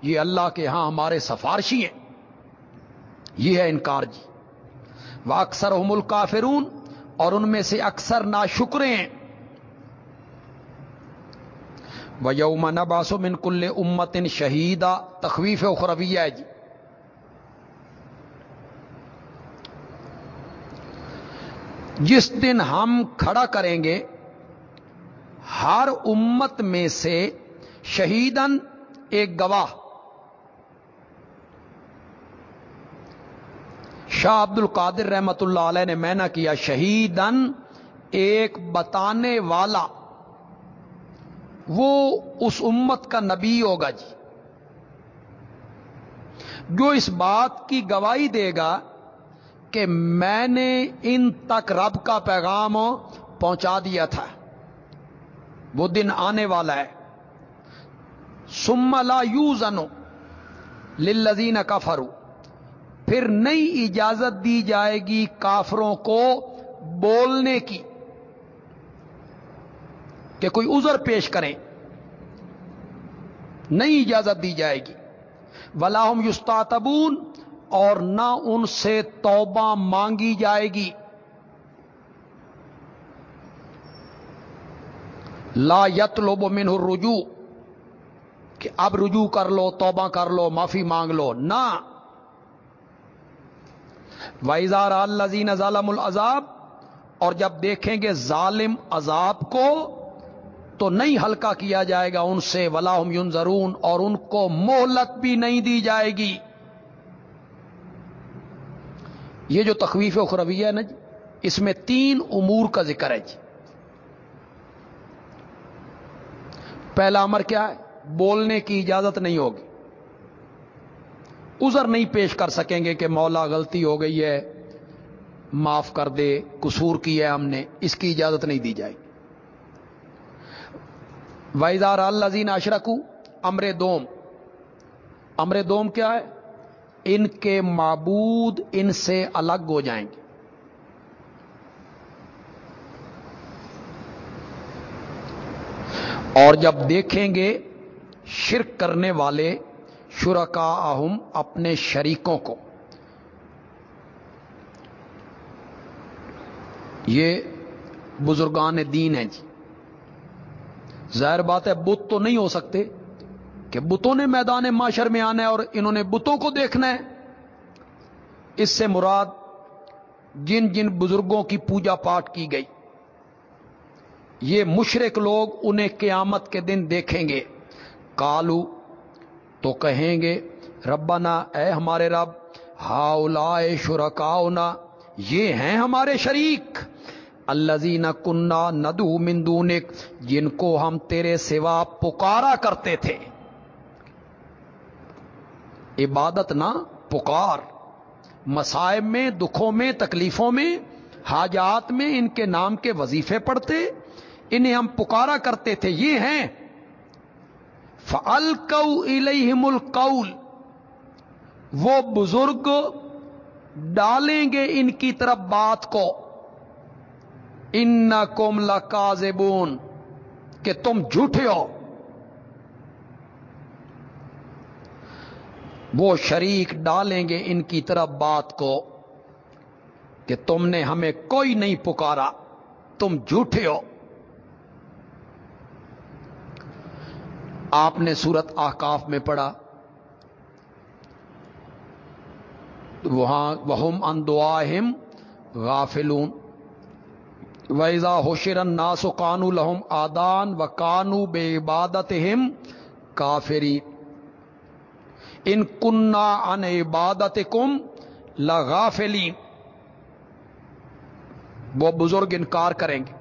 Speaker 1: یہ اللہ کے ہاں ہمارے سفارشی ہیں۔ یہ ہے انکار جی۔ وہ اکثر ہم کافرون اور ان میں سے اکثر نا ہیں۔ و یوم نباسو من کل امت ان شہیدہ تخویف اخرویہ ہے جی۔ جس دن ہم کھڑا کریں گے، ہر امت میں سے شہیدن ایک گواہ۔ شاہ عبد القادر رحمت اللہ علیہ نے میں نہ کیا شہیدن ایک بتانے والا۔ وہ اس امت کا نبی ہوگا جی۔ جو اس بات کی گواہی دے گا کہ میں نے ان تک رب کا پیغام پہنچا دیا تھا۔ وہ دن آنے والا ہے۔ سم لا یو زنو للذین کفرو پھر نئی اجازت دی جائے گی کافروں کو بولنے کی۔ کہ کوئی عذر پیش کریں نئی اجازت دی جائے گی۔ ولاحم یستاتبون اور نہ ان سے توبہ مانگی جائے گی۔ لا یت لوب من رجوع کہ اب رجوع کر لو، توبہ کر لو، معافی مانگ لو۔ نہ۔ وائزار الزین ظالم العذاب، اور جب دیکھیں گے ظالم عذاب کو تو نہیں ہلکا کیا جائے گا ان سے ولاحم یون ضرون اور ان کو مہلت بھی نہیں دی جائے گی۔ یہ جو تخویف اخرویہ ہے نا جی اس میں تین امور کا ذکر ہے جی۔ پہلا امر کیا ہے؟ بولنے کی اجازت نہیں ہوگی۔ ازر نہیں پیش کر سکیں گے کہ مولا غلطی ہو گئی ہے، معاف کر دے، قصور کی ہے ہم نے، اس کی اجازت نہیں دی جائے گی۔ وائزار اللہ زین اشرکو امر دوم۔ امر دوم کیا ہے؟ ان کے معبود ان سے الگ ہو جائیں گے۔ اور جب دیکھیں گے، شرک کرنے والے شرکا اہم اپنے شریکوں کو۔ یہ بزرگان دین ہیں جی۔ ظاہر بات ہے، بت تو نہیں ہو سکتے کہ بتوں نے میدان معاشر میں آنا ہے اور انہوں نے بتوں کو دیکھنا ہے۔ اس سے مراد جن جن بزرگوں کی پوجا پاٹ کی گئی، یہ مشرق لوگ انہیں قیامت کے دن دیکھیں گے۔ کالو تو کہیں گے، ربنا، اے ہمارے رب ہاؤلا شرکاؤنا، یہ ہیں ہمارے شریک۔ الزین کنہ ندو مندونک جن کو ہم تیرے سوا پکارا کرتے تھے۔ عبادت نہ پکار۔ مسائب میں، دکھوں میں، تکلیفوں میں، حاجات میں ان کے نام کے وظیفے پڑھتے انہیں ہم پکارا کرتے تھے۔ یہ ہیں فلکو الہم القول۔ وہ بزرگ، ڈالیں گے ان کی طرف بات کو۔ ان کوم لکازبون کہ تم جھوٹے ہو۔ وہ شریک ڈالیں گے ان کی طرف بات کو کہ تم نے ہمیں کوئی نہیں پکارا، تم جھوٹے ہو۔ آپ نے سورت آکاف میں پڑھا، وہاں وہم ان دعاہم غافلون۔ ویزا ہوشرن ناسو کانو لہم آدان و کانو بے عبادت ہم کافری ان کنہ ان عبادت کم لغافلی وہ بزرگ انکار کریں گے۔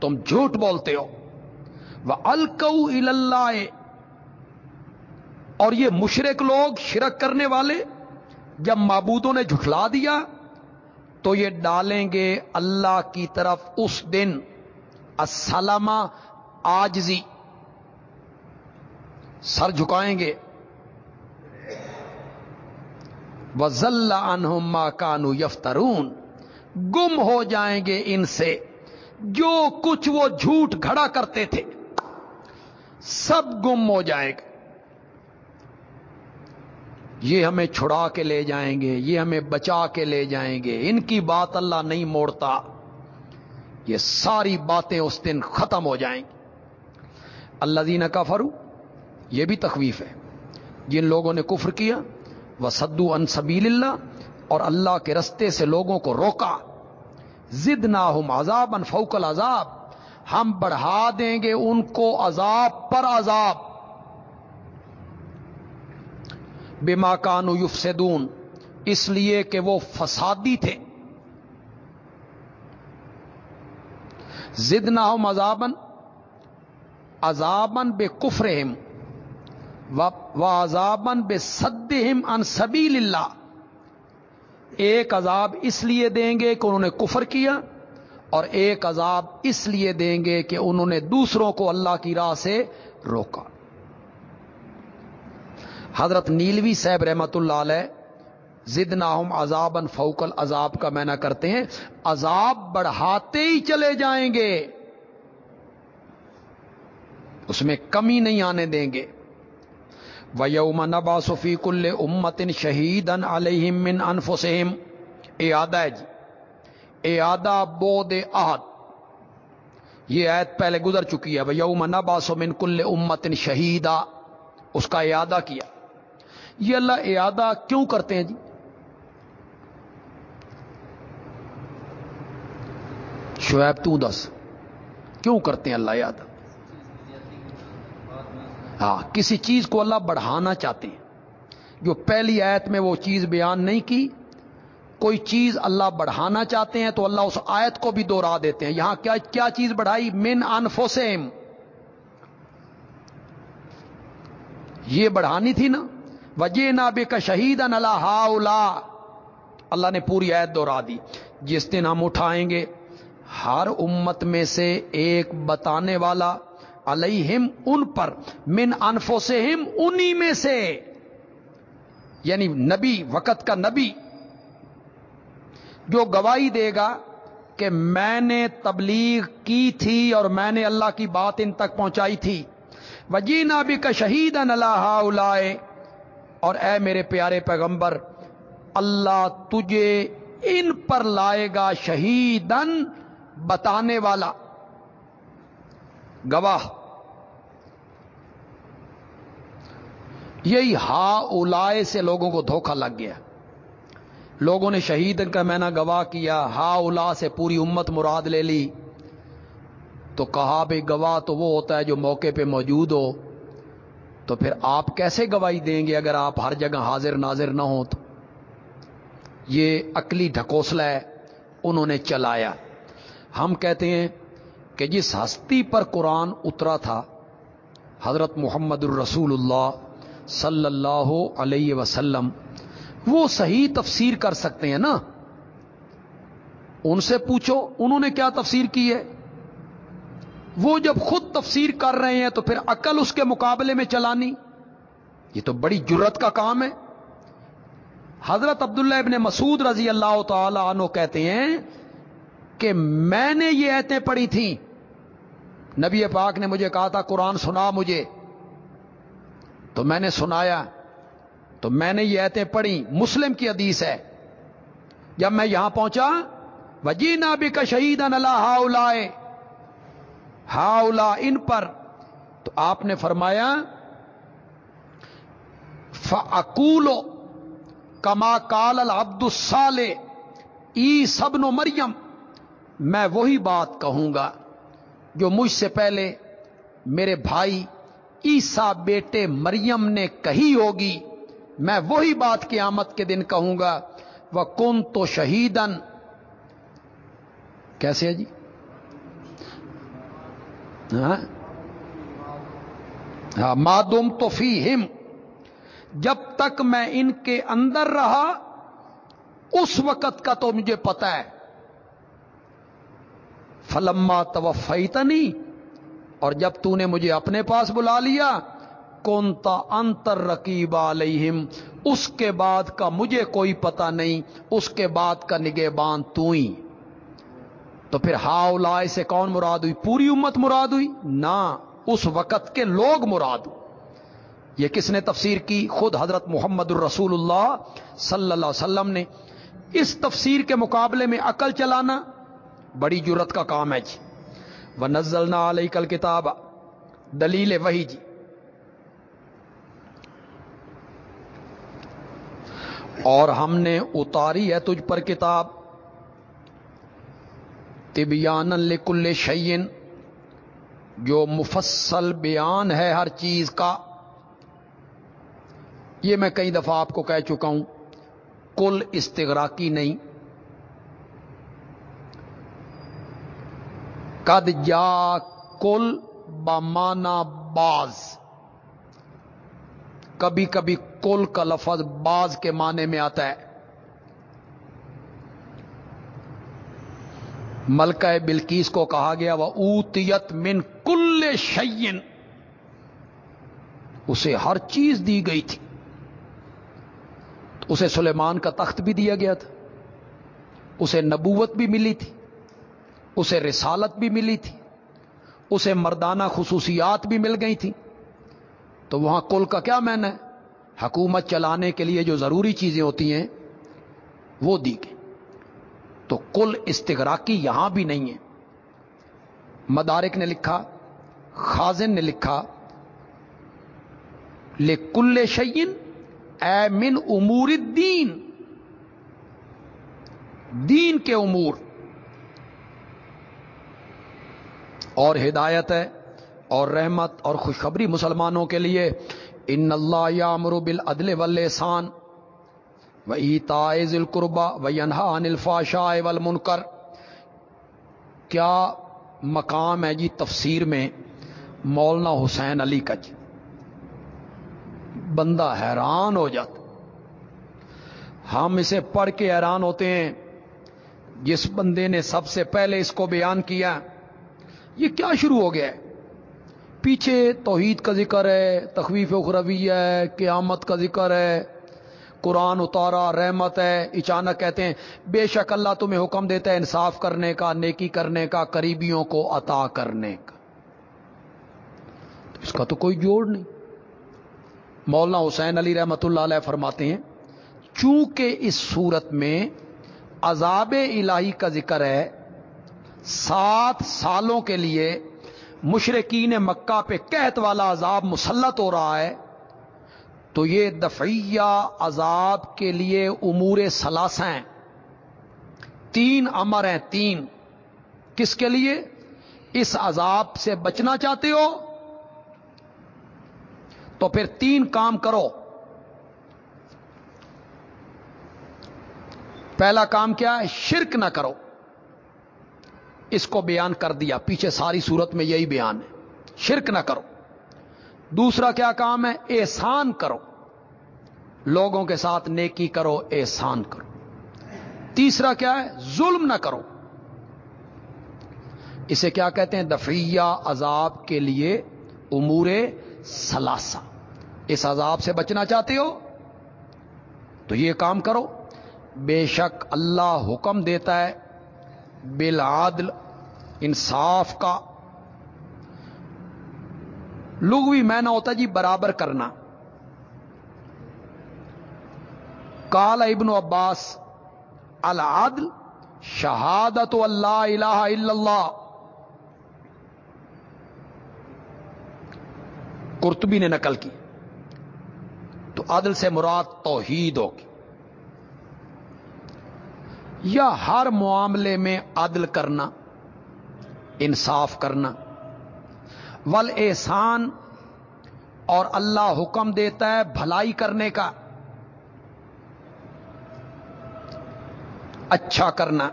Speaker 1: تم جھوٹ بولتے ہو۔ وہ الکو اللہ اور یہ مشرق لوگ شرک کرنے والے جب معبودوں نے جھٹلا دیا تو یہ ڈالیں گے اللہ کی طرف اس دن۔ اسلامہ آجزی۔ سر جھکائیں گے۔ وزل انہما کانو یفترون گم ہو جائیں گے ان سے۔ جو کچھ وہ جھوٹ کھڑا کرتے تھے، سب گم ہو جائے گا۔ یہ ہمیں چھڑا کے لے جائیں گے، یہ ہمیں بچا کے لے جائیں گے، ان کی بات اللہ نہیں موڑتا۔ یہ ساری باتیں اس دن ختم ہو جائیں گی۔ اللہ دین کا فرو یہ بھی تخویف ہے۔ جن لوگوں نے کفر کیا وہ سدو ان سبیل اللہ، اور اللہ کے رستے سے لوگوں کو روکا۔ زد نہ ہم عذاب ان فوکل عذاب ہم بڑھا دیں گے ان کو عذاب پر عذاب۔ بما کانو یفسدون اس لیے کہ وہ فسادی تھے۔ زد نہ ہو عذابن عذابن بے کفرہم و عذابن بے سدہم ان سبیل اللہ۔ ایک عذاب اس لیے دیں گے کہ انہوں نے کفر کیا، اور ایک عذاب اس لیے دیں گے کہ انہوں نے دوسروں کو اللہ کی راہ سے روکا۔ حضرت نیلوی صاحب رحمت اللہ علیہ زد ناہم عذابن فوکل عذاب کا مینا کرتے ہیں، عذاب بڑھاتے ہی چلے جائیں گے۔ اس میں کمی نہیں آنے دیں گے۔ و یوم نبا صفی کل امتن شہید ان علیہم من انفسہم اعادہ ہے جی اعادہ بود عہد یہ آیت پہلے گزر چکی ہے۔ وہ یوم نبا من کل امتن شہیدہ اس کا اعادہ کیا۔ یہ اللہ اعادہ کیوں کرتے ہیں جی؟ شعیب تو دس، کیوں کرتے ہیں اللہ اعادہ؟ ہاں کسی چیز کو اللہ بڑھانا چاہتے ہیں۔ جو پہلی آیت میں وہ چیز بیان نہیں کی، کوئی چیز اللہ بڑھانا چاہتے ہیں تو اللہ اس آیت کو بھی دوہرا دیتے ہیں۔ یہاں کیا کیا چیز بڑھائی؟ من انفوسیم یہ بڑھانی تھی نا؟ وجے نابے کا شہید اللہ اللہ نے پوری آیت دوہرا دی۔ جس دن ہم اٹھائیں گے، ہر امت میں سے ایک بتانے والا علیہم ان پر، من انفوسہم انہی میں سے۔ یعنی نبی، وقت کا نبی۔ جو گواہی دے گا کہ میں نے تبلیغ کی تھی اور میں نے اللہ کی بات ان تک پہنچائی تھی۔ وجی نبی کا شہید اللہ اور اے میرے پیارے پیغمبر، اللہ تجھے ان پر لائے گا شہیدن بتانے والا۔ گواہ۔ یہی ہا الائے سے لوگوں کو دھوکہ لگ گیا۔ لوگوں نے شہید کا مینا گواہ کیا ہا الا سے پوری امت مراد لے لی۔ تو کہا بھائی گواہ تو وہ ہوتا ہے جو موقع پہ موجود ہو۔ تو پھر آپ کیسے گواہی دیں گے اگر آپ ہر جگہ حاضر ناظر نہ ہوں تو؟ یہ عقلی ڈھکوسلا ہے، انہوں نے چلایا۔ ہم کہتے ہیں کہ جس ہستی پر قرآن اترا تھا، حضرت محمد الرسول اللہ صلی اللہ علیہ وسلم، وہ صحیح تفسیر کر سکتے ہیں نا؟ ان سے پوچھو، انہوں نے کیا تفسیر کی ہے؟ وہ جب خود تفسیر کر رہے ہیں تو پھر عقل اس کے مقابلے میں چلانی، یہ تو بڑی جرت کا کام ہے۔ حضرت عبداللہ ابن مسعود رضی اللہ تعالی عنہ کہتے ہیں کہ میں نے یہ ایتیں پڑھی تھیں۔ نبی پاک نے مجھے کہا تھا، قرآن سنا مجھے۔ تو میں نے سنایا۔ تو میں نے یہ ایتیں پڑھی۔ مسلم کی حدیث ہے۔ جب میں یہاں پہنچا وجی نابی کا شہید اللہ ہاؤلا ان پر تو آپ نے فرمایا فکولو کما کال العبد الصال ای سبن و مریم، میں وہی بات کہوں گا جو مجھ سے پہلے میرے بھائی عیسا بیٹے مریم نے کہی ہوگی۔ میں وہی بات قیامت کے دن کہوں گا۔ وہ کون تو شہیدن کیسے ہے جی؟ ہاں, ہاں، مادم تو فی ہم جب تک میں ان کے اندر رہا اس وقت کا تو مجھے پتا ہے۔ فلما توفیتنی اور جب تو نے مجھے اپنے پاس بلا لیا کونتا انتر رقیب علیہم اس کے بعد کا مجھے کوئی پتا نہیں اس کے بعد کا نگہ بان تو ہی تو پھر ہاؤ لائے سے کون مراد ہوئی؟ پوری امت مراد ہوئی؟ نہ، اس وقت کے لوگ مراد یہ کس نے تفسیر کی؟ خود حضرت محمد الرسول اللہ صلی اللہ علیہ وسلم نے۔ اس تفسیر کے مقابلے میں عقل چلانا بڑی جرت کا کام ہے جی۔ وہ نزل نہ علیہ کل کتاب دلیل وہی جی۔ اور ہم نے اتاری ہے تجھ پر کتاب۔ طبیان لکل شعین جو مفصل بیان ہے ہر چیز کا۔ یہ میں کئی دفعہ آپ کو کہہ چکا ہوں، کل استغراقی نہیں۔ کد جا کل بامانا باز۔ کبھی کبھی کل کا لفظ باز کے معنی میں آتا ہے۔ ملکہ بلکیس کو کہا گیا، وہ اوتیت من کل شعین اسے ہر چیز دی گئی تھی۔ اسے سلیمان کا تخت بھی دیا گیا تھا۔ اسے نبوت بھی ملی تھی۔ اسے رسالت بھی ملی تھی۔ اسے مردانہ خصوصیات بھی مل گئی تھی۔ تو وہاں کل کا کیا مین ہے؟ حکومت چلانے کے لیے جو ضروری چیزیں ہوتی ہیں، وہ دی گئی۔ تو کل استغراقی یہاں بھی نہیں ہے۔ مدارک نے لکھا، خازن نے لکھا لے کل شعین اے من امور الدین۔ دین کے امور۔ اور ہدایت ہے اور رحمت اور خوشخبری مسلمانوں کے لیے۔ ان اللہ یا امر بل ولسان و ایتائز القربا و انہا انل فاشا المنکر کیا مقام ہے جی تفسیر میں مولانا حسین علی کج جی؟ بندہ حیران ہو جاتا ہم اسے پڑھ کے حیران ہوتے ہیں۔ جس بندے نے سب سے پہلے اس کو بیان کیا، یہ کیا شروع ہو گیا ہے؟ پیچھے توحید کا ذکر ہے، تخویف اخروی ہے، قیامت کا ذکر ہے قرآن اتارا، رحمت ہے، اچانک کہتے ہیں، بے شک اللہ تمہیں حکم دیتا ہے انصاف کرنے کا، نیکی کرنے کا، قریبیوں کو عطا کرنے کا۔ اس کا تو کوئی جوڑ نہیں۔ مولانا حسین علی رحمت اللہ علیہ فرماتے ہیں، چونکہ اس صورت میں عذاب الہی کا ذکر ہے، سات سالوں کے لیے مشرقین مکہ پہ قحط والا عذاب مسلط ہو رہا ہے تو یہ دفعیہ عذاب کے لیے امور سلاس ہیں۔ تین امر ہیں، تین۔ کس کے لیے؟ اس عذاب سے بچنا چاہتے ہو؟ تو پھر تین کام کرو۔ پہلا کام کیا ہے؟ شرک نہ کرو۔ اس کو بیان کر دیا۔ پیچھے ساری صورت میں یہی بیان ہے۔ شرک نہ کرو۔ دوسرا کیا کام ہے؟ احسان کرو۔ لوگوں کے ساتھ نیکی کرو، احسان کرو۔ تیسرا کیا ہے؟ ظلم نہ کرو۔ اسے کیا کہتے ہیں؟ دفعیہ عذاب کے لیے امور سلاسا اس عذاب سے بچنا چاہتے ہو تو یہ کام کرو۔ بے شک اللہ حکم دیتا ہے بالعدل، انصاف کا۔ لغوی میں نہ ہوتا جی برابر کرنا۔ کال ابن عباس، العدل، شہادت اللہ الہ الا اللہ۔ قرطبی نے نقل کی، تو عدل سے مراد توحید ہوگی۔ یا ہر معاملے میں عدل کرنا، انصاف کرنا۔ ول احسان اور اللہ حکم دیتا ہے بھلائی کرنے کا۔ اچھا کرنا۔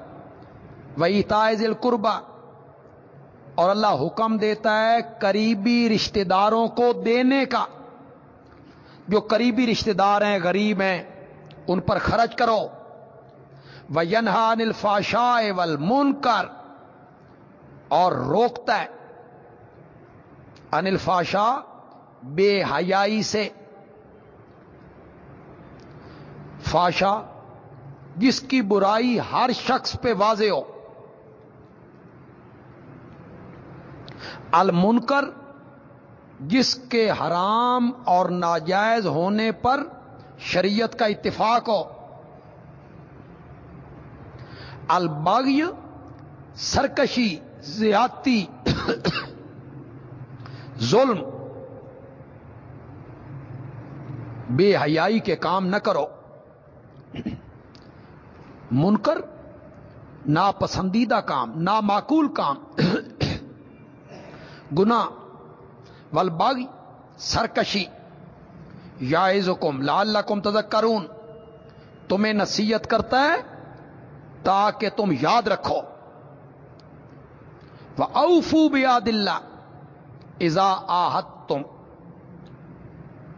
Speaker 1: وہی تائز القربا اور اللہ حکم دیتا ہے قریبی رشتہ داروں کو دینے کا۔ جو قریبی رشتہ دار ہیں، غریب ہیں، ان پر خرچ کرو۔ وہ ینہا انل فاشا ول کر اور روکتا ہے۔ انل فاشا بے حیائی سے۔ فاشا جس کی برائی ہر شخص پہ واضح ہو۔ المنکر، جس کے حرام اور ناجائز ہونے پر شریعت کا اتفاق ہو۔ الباغی سرکشی، زیادتی، ظلم۔ بے حیائی کے کام نہ کرو۔ منکر، ناپسندیدہ کام، نامعقول کام گنا ولباغی سرکشی یا کم لال کم تزک تمہیں نصیحت کرتا ہے تاکہ تم یاد رکھو۔ وہ اوفو بیاد اللہ ازا آہت تم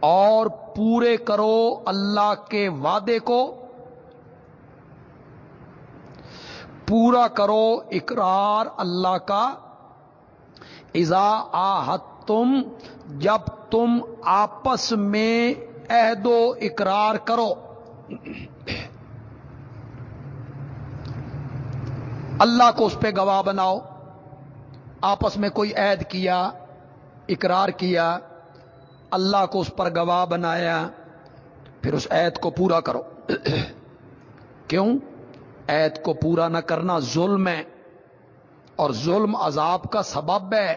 Speaker 1: اور پورے کرو اللہ کے وعدے کو۔ پورا کرو اقرار اللہ کا ازا آہت تم جب تم آپس میں عہد و اقرار کرو۔ اللہ کو اس پہ گواہ بناؤ۔ آپس میں کوئی عہد کیا، اقرار کیا، اللہ کو اس پر گواہ بنایا، پھر اس عہد کو پورا کرو۔ کیوں؟ عہد کو پورا نہ کرنا ظلم ہے اور ظلم عذاب کا سبب ہے۔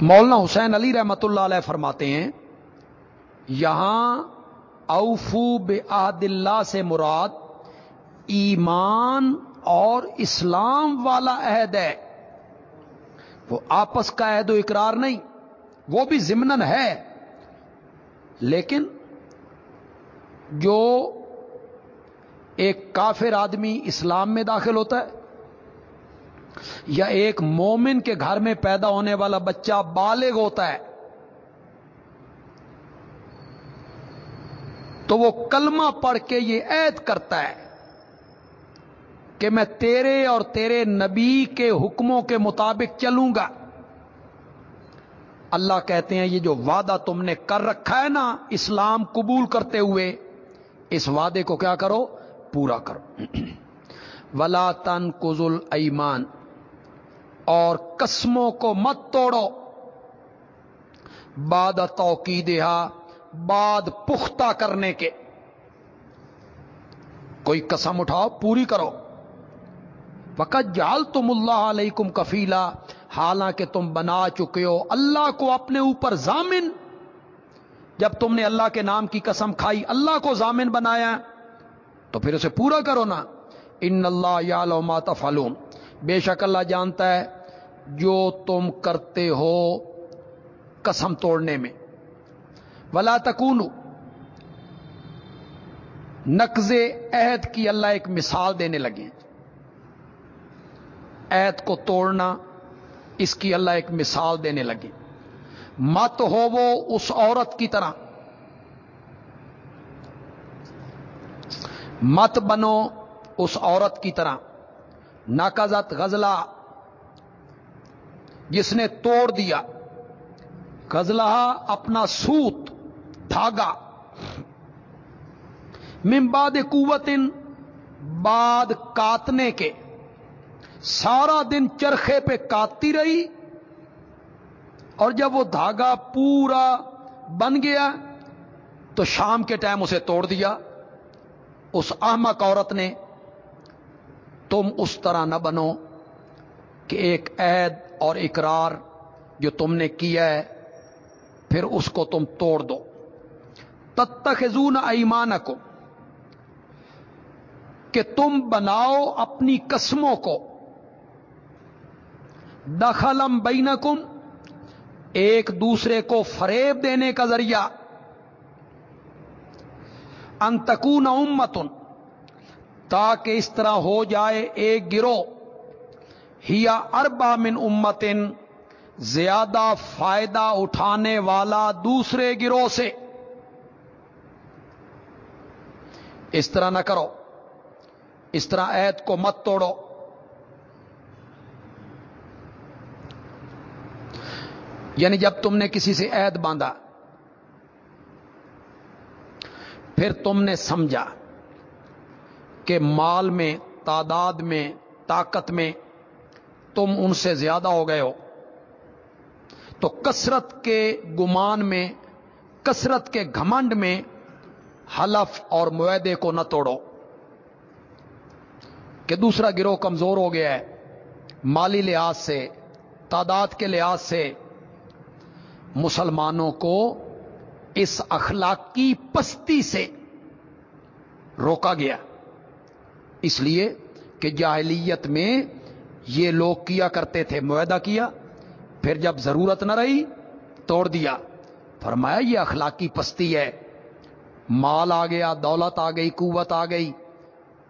Speaker 1: مولانا حسین علی رحمت اللہ علیہ فرماتے ہیں، یہاں اوفو بے اللہ سے مراد ایمان اور اسلام والا عہد ہے۔ وہ آپس کا عہد و اقرار نہیں، وہ بھی ضمن ہے۔ لیکن جو ایک کافر آدمی اسلام میں داخل ہوتا ہے یا ایک مومن کے گھر میں پیدا ہونے والا بچہ بالغ ہوتا ہے، تو وہ کلمہ پڑھ کے یہ عید کرتا ہے کہ میں تیرے اور تیرے نبی کے حکموں کے مطابق چلوں گا۔ اللہ کہتے ہیں یہ جو وعدہ تم نے کر رکھا ہے نا، اسلام قبول کرتے ہوئے، اس وعدے کو کیا کرو؟ پورا کرو۔ ولا تن کزل ایمان اور قسموں کو مت توڑو۔ باد توقید بعد پختہ کرنے کے۔ کوئی قسم اٹھاؤ، پوری کرو۔ فقط جال تم اللہ علیکم کفیلا حالانکہ تم بنا چکے ہو اللہ کو اپنے اوپر ضامن۔ جب تم نے اللہ کے نام کی قسم کھائی، اللہ کو ضامن بنایا، تو پھر اسے پورا کرو نا۔ ان اللہ یا مات فلون بے شک اللہ جانتا ہے جو تم کرتے ہو قسم توڑنے میں۔ ولا تکون نقز عہد کی اللہ ایک مثال دینے لگے عہد کو توڑنا اس کی اللہ ایک مثال دینے لگے۔ مت ہو وہ اس عورت کی طرح۔ مت بنو اس عورت کی طرح۔ ناکازت غزلہ۔ جس نے توڑ دیا۔ غزلہ اپنا سوت دھاگا۔ ممباد قوت، بعد کاتنے کے۔ سارا دن چرخے پہ کاٹتی رہی اور جب وہ دھاگا پورا بن گیا تو شام کے ٹائم اسے توڑ دیا۔ اس احمق عورت نے، تم اس طرح نہ بنو کہ ایک عید اور اقرار جو تم نے کیا ہے، پھر اس کو تم توڑ دو۔ تتخذون ایمان کو کہ تم بناؤ اپنی قسموں کو۔ دخلم بینکم، ایک دوسرے کو فریب دینے کا ذریعہ۔ انتکون امتن، تاکہ اس طرح ہو جائے ایک گروہ۔ ہیا اربا من امتن، زیادہ فائدہ اٹھانے والا دوسرے گروہ سے۔ اس طرح نہ کرو، اس طرح عید کو مت توڑو۔ یعنی جب تم نے کسی سے عید باندھا، پھر تم نے سمجھا کہ مال میں، تعداد میں، طاقت میں تم ان سے زیادہ ہو گئے ہو۔ تو کثرت کے گمان میں، کثرت کے گھمنڈ میں حلف اور معاہدے کو نہ توڑو کہ دوسرا گروہ کمزور ہو گیا ہے مالی لحاظ سے، تعداد کے لحاظ سے مسلمانوں کو اس اخلاقی پستی سے روکا گیا۔ اس لیے کہ جاہلیت میں یہ لوگ کیا کرتے تھے، معاہدہ کیا، پھر جب ضرورت نہ رہی توڑ دیا۔ فرمایا، یہ اخلاقی پستی ہے، مال آ گیا، دولت آ گئی، قوت آ گئی،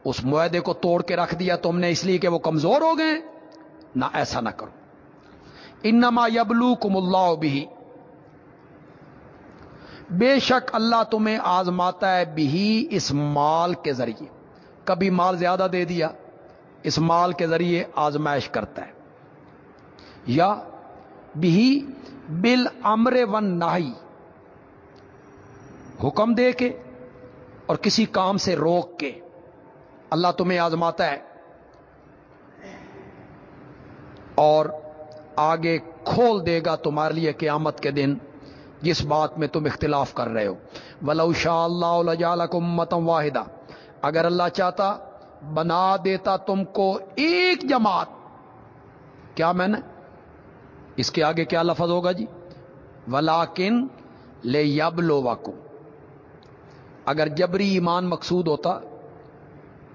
Speaker 1: اس معاہدے کو توڑ کے رکھ دیا تم نے، اس لیے کہ وہ کمزور ہو گئے۔ نہ ایسا نہ کرو۔ انما یبلو کم اللہ بھی بے شک اللہ تمہیں آزماتا ہے بھی اس مال کے ذریعے۔ کبھی مال زیادہ دے دیا، اس مال کے ذریعے آزمائش کرتا ہے۔ یا بھی بل امر ون ناہی حکم دے کے اور کسی کام سے روک کے۔ اللہ تمہیں آزماتا ہے۔ اور آگے کھول دے گا تمہارے لیے قیامت کے دن۔ جس بات میں تم اختلاف کر رہے ہو۔ ولو شاء اللہ متم واحدہ۔ اگر اللہ چاہتا، بنا دیتا تم کو ایک جماعت۔ کیا میں نے؟ اس کے آگے کیا لفظ ہوگا جی؟ ولاکن لے یب لو اگر جبری ایمان مقصود ہوتا،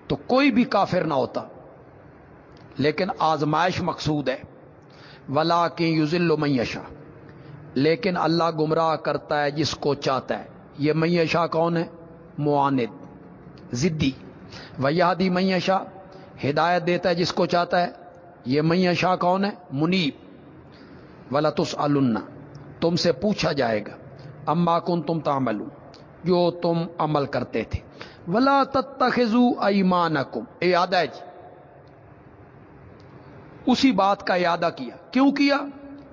Speaker 1: تو کوئی بھی کافر نہ ہوتا۔ لیکن آزمائش مقصود ہے۔ ولا کی یوزل میشا لیکن اللہ گمراہ کرتا ہے جس کو چاہتا ہے۔ یہ میشا کون ہے؟ معاند، زدی۔ ویادی میشا ہدایت دیتا ہے جس کو چاہتا ہے۔ یہ میشا کون ہے؟ منیب۔ ولطس النا تم سے پوچھا جائے گا۔ اما کن تم تعمل جو تم عمل کرتے تھے۔ ولا تتخذو ایمانکم، اے یاد ہے جی۔ اسی بات کا یادہ کیا۔ کیوں کیا؟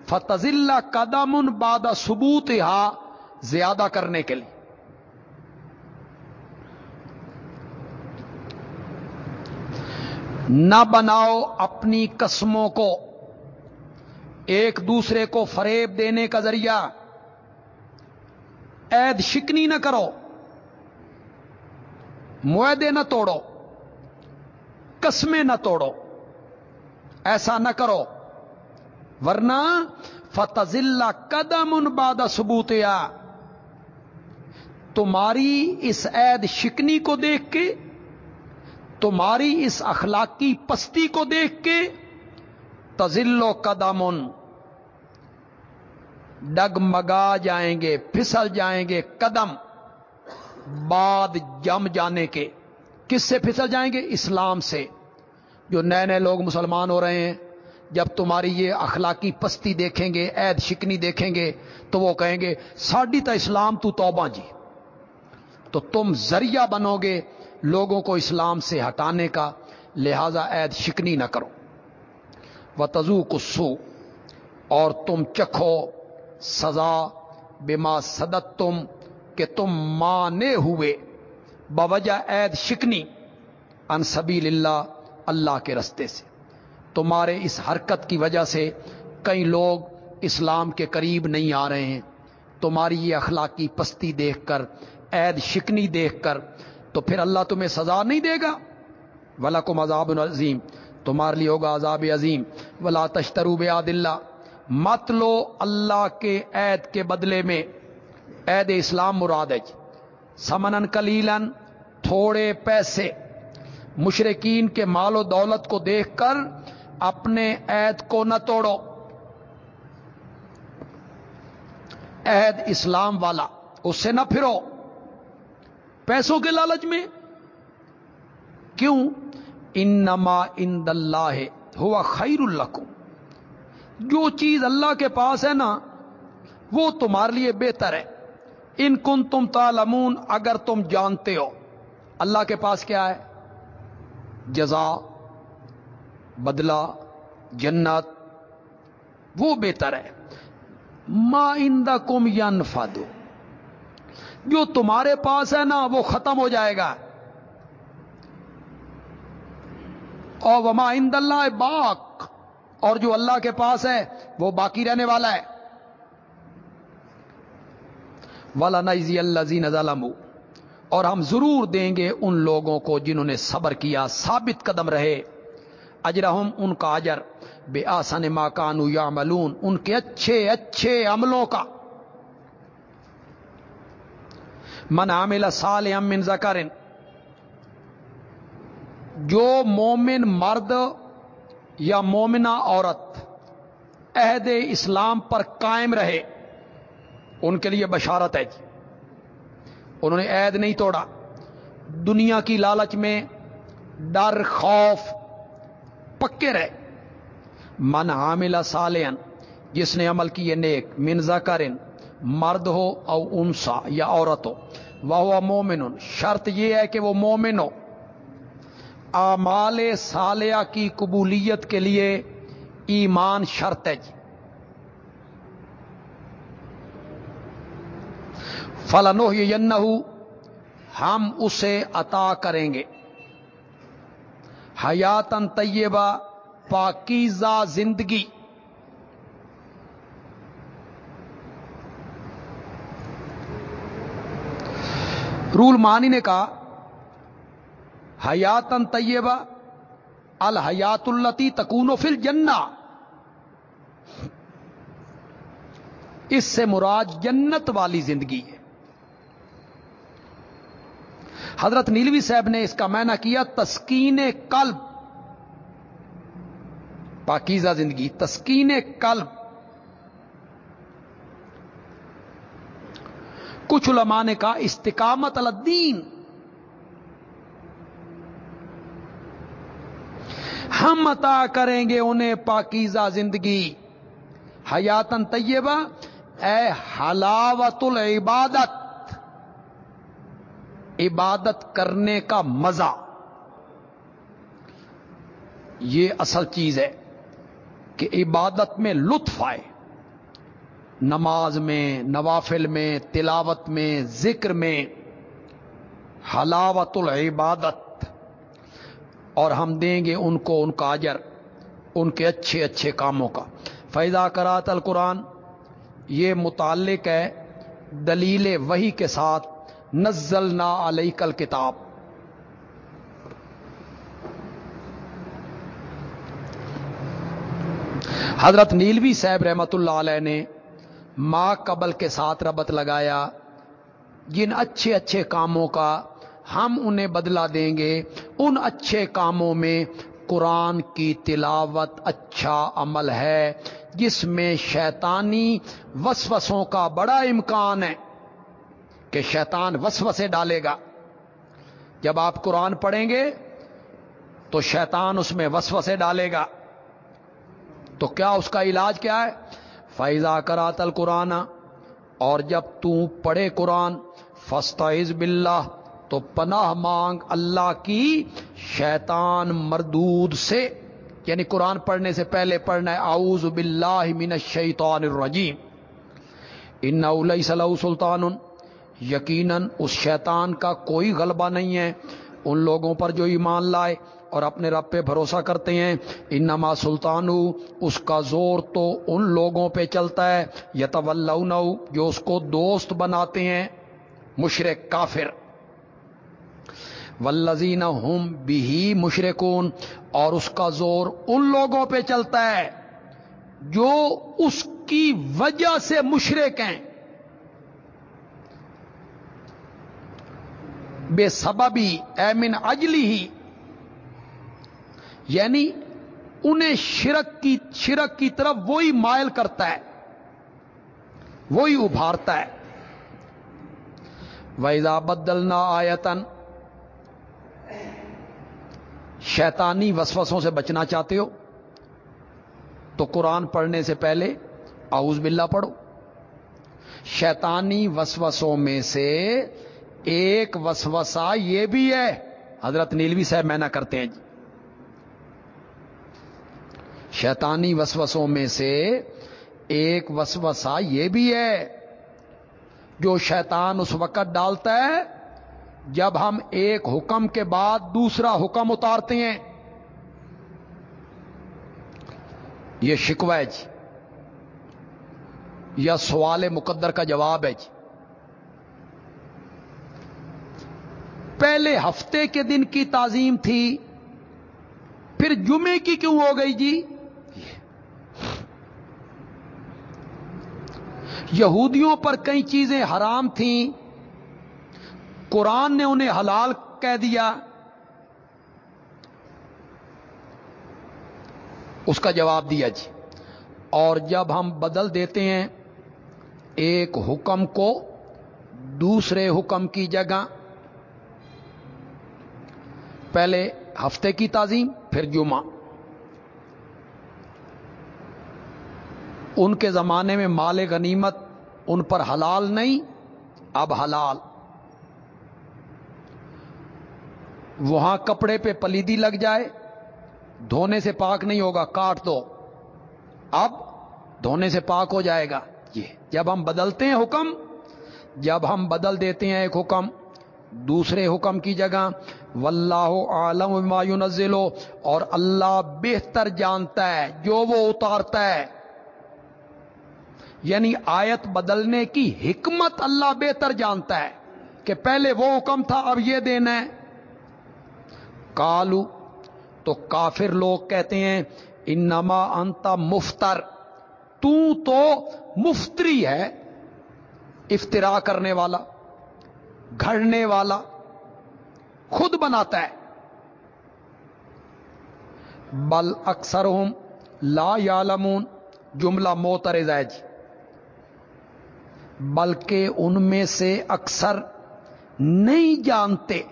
Speaker 1: فتزل قدم باد ثبوت زیادہ کرنے کے لیے۔ نہ بناؤ اپنی قسموں کو، ایک دوسرے کو فریب دینے کا ذریعہ۔ عید شکنی نہ کرو، معاہدے نہ توڑو، قسمیں نہ توڑو۔ ایسا نہ کرو۔ ورنہ فتزلہ قدم ان بادہ ثبوت تمہاری اس عید شکنی کو دیکھ کے، تمہاری اس اخلاقی پستی کو دیکھ کے تزل و قدم۔ ان ڈگمگا جائیں گے، پھسل جائیں گے قدم بعد جم جانے کے۔ کس سے پھسل جائیں گے؟ اسلام سے۔ جو نئے نئے لوگ مسلمان ہو رہے ہیں جب تمہاری یہ اخلاقی پستی دیکھیں گے، عید شکنی دیکھیں گے، تو وہ کہیں گے، ساڈی تا اسلام تو توبہ جی۔ تو تم ذریعہ بنو گے لوگوں کو اسلام سے ہٹانے کا، لہذا عید شکنی نہ کرو۔ و تزو کسو اور تم چکھو سزا، بما صدت تم کہ تم مانے ہوئے۔ بوجہ عید شکنی ان سبیل اللہ اللہ کے رستے سے۔ تمہارے اس حرکت کی وجہ سے کئی لوگ اسلام کے قریب نہیں آ رہے ہیں۔ تمہاری یہ اخلاقی پستی دیکھ کر، عید شکنی دیکھ کر، تو پھر اللہ تمہیں سزا نہیں دے گا؟ ولا کو مذاب عظیم تمہارے لیے ہوگا عذاب عظیم۔ ولا تشتروب عاد اللہ مت لو اللہ کے عید کے بدلے میں۔ عید اسلام مراد ہے۔ سمن کلیلن تھوڑے پیسے۔ مشرقین کے مال و دولت کو دیکھ کر اپنے عید کو نہ توڑو۔ عید اسلام والا، اس سے نہ پھرو۔ پیسوں کے لالچ میں۔ کیوں؟ ان نما ان اللہ ہوا خیر اللہ کو جو چیز اللہ کے پاس ہے نا، وہ تمہارے لیے بہتر ہے۔ ان کن تم تالمون اگر تم جانتے ہو۔ اللہ کے پاس کیا ہے؟ جزا بدلہ، جنت، وہ بہتر ہے۔ ما اندا کم یا دو جو تمہارے پاس ہے نا، وہ ختم ہو جائے گا۔ اور وما اند اللہ باق، اور جو اللہ کے پاس ہے، وہ باقی رہنے والا ہے۔ والا نزی اللہ زی ظلم اور ہم ضرور دیں گے ان لوگوں کو جنہوں نے صبر کیا، ثابت قدم رہے۔ اجرہم ان کا اجر۔ بے آسان ماکانو یا ملون ان کے اچھے اچھے عملوں کا۔ من عامل سال من ذکرن، جو مومن مرد یا مومنہ عورت عہد اسلام پر قائم رہے، ان کے لیے بشارت ہے جی۔ انہوں نے عید نہیں توڑا۔ دنیا کی لالچ میں ڈر، خوف پکے رہے۔ من عاملہ سالین جس نے عمل کیے نیک منزا کرن مرد ہو او انسا یا عورت ہو وہ مومن شرط یہ ہے کہ وہ مومن ہو۔ آمال سالیہ کی قبولیت کے لیے ایمان شرط ہے جی۔ فلنو ہم اسے عطا کریں گے۔ حیاتن طیبہ، پاکیزہ زندگی۔ رول مانی نے کہا حیاتن طیبہ، الحیات التی تکون و فل جنا اس سے مراد جنت والی زندگی۔ ہے حضرت نیلوی صاحب نے اس کا معنی کیا تسکین قلب۔ پاکیزہ زندگی، تسکین قلب۔ کچھ علماء نے کہا استقامت الدین۔ ہم عطا کریں گے انہیں پاکیزہ زندگی۔ حیاتن طیبہ، اے حلاوت العبادت۔ عبادت کرنے کا مزہ۔ یہ اصل چیز ہے کہ عبادت میں لطف آئے۔ نماز میں، نوافل میں، تلاوت میں، ذکر میں حلاوت العبادت۔ اور ہم دیں گے ان کو ان کا اجر، ان کے اچھے اچھے کاموں کا۔ فیضا کرات القرآن، یہ متعلق ہے دلیل وہی کے ساتھ نزل نا علیہ کل کتاب حضرت نیلوی صاحب رحمت اللہ علیہ نے ماں قبل کے ساتھ ربط لگایا، جن اچھے اچھے کاموں کا ہم انہیں بدلا دیں گے، ان اچھے کاموں میں قرآن کی تلاوت اچھا عمل ہے، جس میں شیطانی وسوسوں کا بڑا امکان ہے۔ کہ شیطان وسوسے ڈالے گا۔ جب آپ قرآن پڑھیں گے تو شیطان اس میں وسوسے ڈالے گا۔ تو کیا اس کا علاج کیا ہے؟ فیضا کراتل قرآن اور جب تو پڑھے قرآن فستعز باللہ تو پناہ مانگ اللہ کی شیطان مردود سے یعنی قرآن پڑھنے سے پہلے پڑھنا ہے، اعوذ باللہ من الشیطان الرجیم۔ ان علیہ صلی سلطان یقیناً اس شیطان کا کوئی غلبہ نہیں ہے۔ ان لوگوں پر جو ایمان لائے اور اپنے رب پہ بھروسہ کرتے ہیں، انما سلطان اس کا زور تو ان لوگوں پہ چلتا ہے یتول جو اس کو دوست بناتے ہیں مشرق کافر۔ ولزین ہم بھی مشرقون اور اس کا زور ان لوگوں پہ چلتا ہے جو اس کی وجہ سے مشرق ہیں۔ بے سببی ایمن اجلی ہی۔ یعنی انہیں شرک کی شرک کی طرف وہی مائل کرتا ہے، وہی ابھارتا ہے۔ ویزا بدلنا آیتن شیطانی وسوسوں سے بچنا چاہتے ہو، تو قرآن پڑھنے سے پہلے آؤز باللہ پڑھو۔ شیطانی وسوسوں میں سے ایک وسوسا یہ بھی ہے، حضرت نیلوی صاحب میں نہ کرتے ہیں جی۔ شیطانی وسوسوں میں سے ایک وسوسا یہ بھی ہے، جو شیطان اس وقت ڈالتا ہے جب ہم ایک حکم کے بعد دوسرا حکم اتارتے ہیں۔ یہ شکوہ ہے جی۔ یا سوال مقدر کا جواب ہے جی۔ پہلے ہفتے کے دن کی تعظیم تھی، پھر جمعے کی کیوں ہو گئی جی؟ یہودیوں پر کئی چیزیں حرام تھیں، قرآن نے انہیں حلال کہہ دیا۔ اس کا جواب دیا جی۔ اور جب ہم بدل دیتے ہیں، ایک حکم کو دوسرے حکم کی جگہ پہلے ہفتے کی تعظیم، پھر جمعہ۔ ان کے زمانے میں مال غنیمت ان پر حلال نہیں، اب حلال۔ وہاں کپڑے پہ پلیدی لگ جائے، دھونے سے پاک نہیں ہوگا، کاٹ دو۔ اب دھونے سے پاک ہو جائے گا۔ یہ جب ہم بدلتے ہیں حکم، جب ہم بدل دیتے ہیں ایک حکم دوسرے حکم کی جگہ، واللہ عالم ما ينزلو اور اللہ بہتر جانتا ہے، جو وہ اتارتا ہے۔ یعنی آیت بدلنے کی حکمت اللہ بہتر جانتا ہے کہ پہلے وہ حکم تھا، اب یہ دینا ہے۔ کالو تو کافر لوگ کہتے ہیں، انما انتا مفتر، تو تو مفتری ہے افطرا کرنے والا۔ گھڑنے والا خود بناتا ہے۔ بل اکثر ہوں لا یالمون جملہ موتر جی۔ بلکہ ان میں سے اکثر نہیں جانتے۔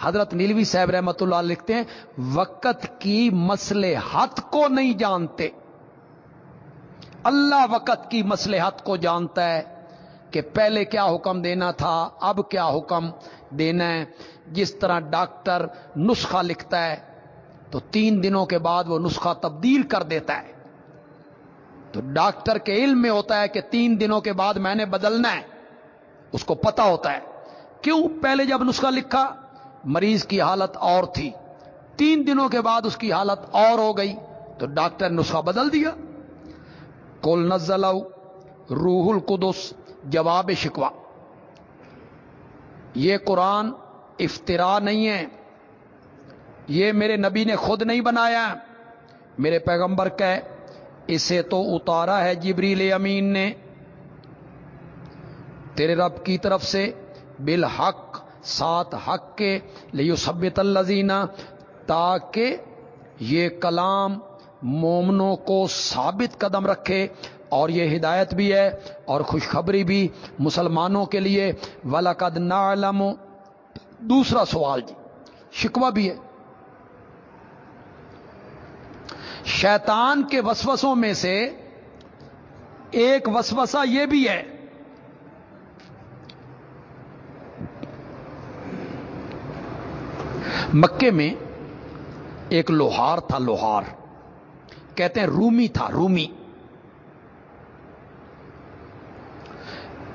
Speaker 1: حضرت نیلوی صاحب رحمت اللہ لکھتے ہیں، وقت کی مسلحت کو نہیں جانتے۔ اللہ وقت کی مسلحت کو جانتا ہے۔ کہ پہلے کیا حکم دینا تھا، اب کیا حکم دینا ہے؟ جس طرح ڈاکٹر نسخہ لکھتا ہے، تو تین دنوں کے بعد وہ نسخہ تبدیل کر دیتا ہے۔ تو ڈاکٹر کے علم میں ہوتا ہے کہ تین دنوں کے بعد میں نے بدلنا ہے۔ اس کو پتا ہوتا ہے۔ کیوں؟ پہلے جب نسخہ لکھا، مریض کی حالت اور تھی۔ تین دنوں کے بعد اس کی حالت اور ہو گئی، تو ڈاکٹر نسخہ بدل دیا۔ کول نزل روح القدس۔ جواب شکوا یہ قرآن افطرا نہیں ہے۔ یہ میرے نبی نے خود نہیں بنایا۔ میرے پیغمبر کا اسے تو اتارا ہے جبریل امین نے۔ تیرے رب کی طرف سے بالحق سات حق کے لیو سبت الزینہ تاکہ یہ کلام مومنوں کو ثابت قدم رکھے۔ اور یہ ہدایت بھی ہے اور خوشخبری بھی مسلمانوں کے لیے۔ ولاقد نعلم۔ دوسرا سوال جی شکوہ بھی ہے۔ شیطان کے وسوسوں میں سے ایک وسوسہ یہ بھی ہے۔ مکے میں ایک لوہار تھا، لوہار۔ کہتے ہیں رومی تھا، رومی۔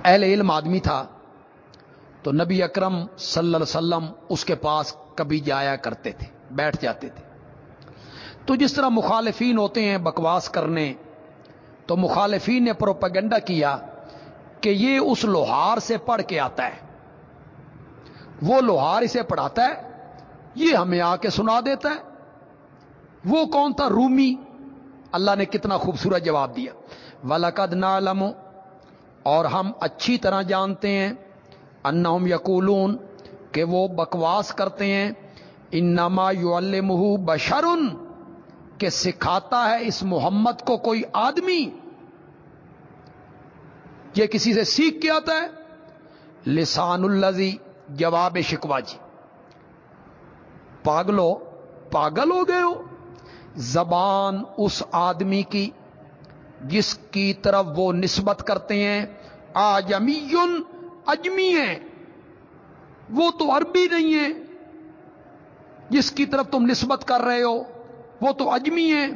Speaker 1: اہل علم آدمی تھا، تو نبی اکرم صلی اللہ علیہ وسلم اس کے پاس کبھی جایا کرتے تھے، بیٹھ جاتے تھے۔ تو جس طرح مخالفین ہوتے ہیں بکواس کرنے، تو مخالفین نے پروپیگنڈا کیا کہ یہ اس لوہار سے پڑھ کے آتا ہے۔ وہ لوہار اسے پڑھاتا ہے، یہ ہمیں آ کے سنا دیتا ہے۔ وہ کون تھا؟ رومی۔ اللہ نے کتنا خوبصورت جواب دیا۔ ولقد نالم اور ہم اچھی طرح جانتے ہیں، انہم یقولون، کہ وہ بکواس کرتے ہیں، انما یعلمہ بشرن، کہ سکھاتا ہے اس محمد کو کوئی آدمی۔ یہ کسی سے سیکھ کے آتا ہے؟ لسان الزی جواب شکوا جی۔ پاگلو، پاگل ہو گئے ہو؟ زبان اس آدمی کی جس کی طرف وہ نسبت کرتے ہیں آجمی اجمی ہے وہ تو عربی نہیں ہے جس کی طرف تم نسبت کر رہے ہو، وہ تو اجمی ہے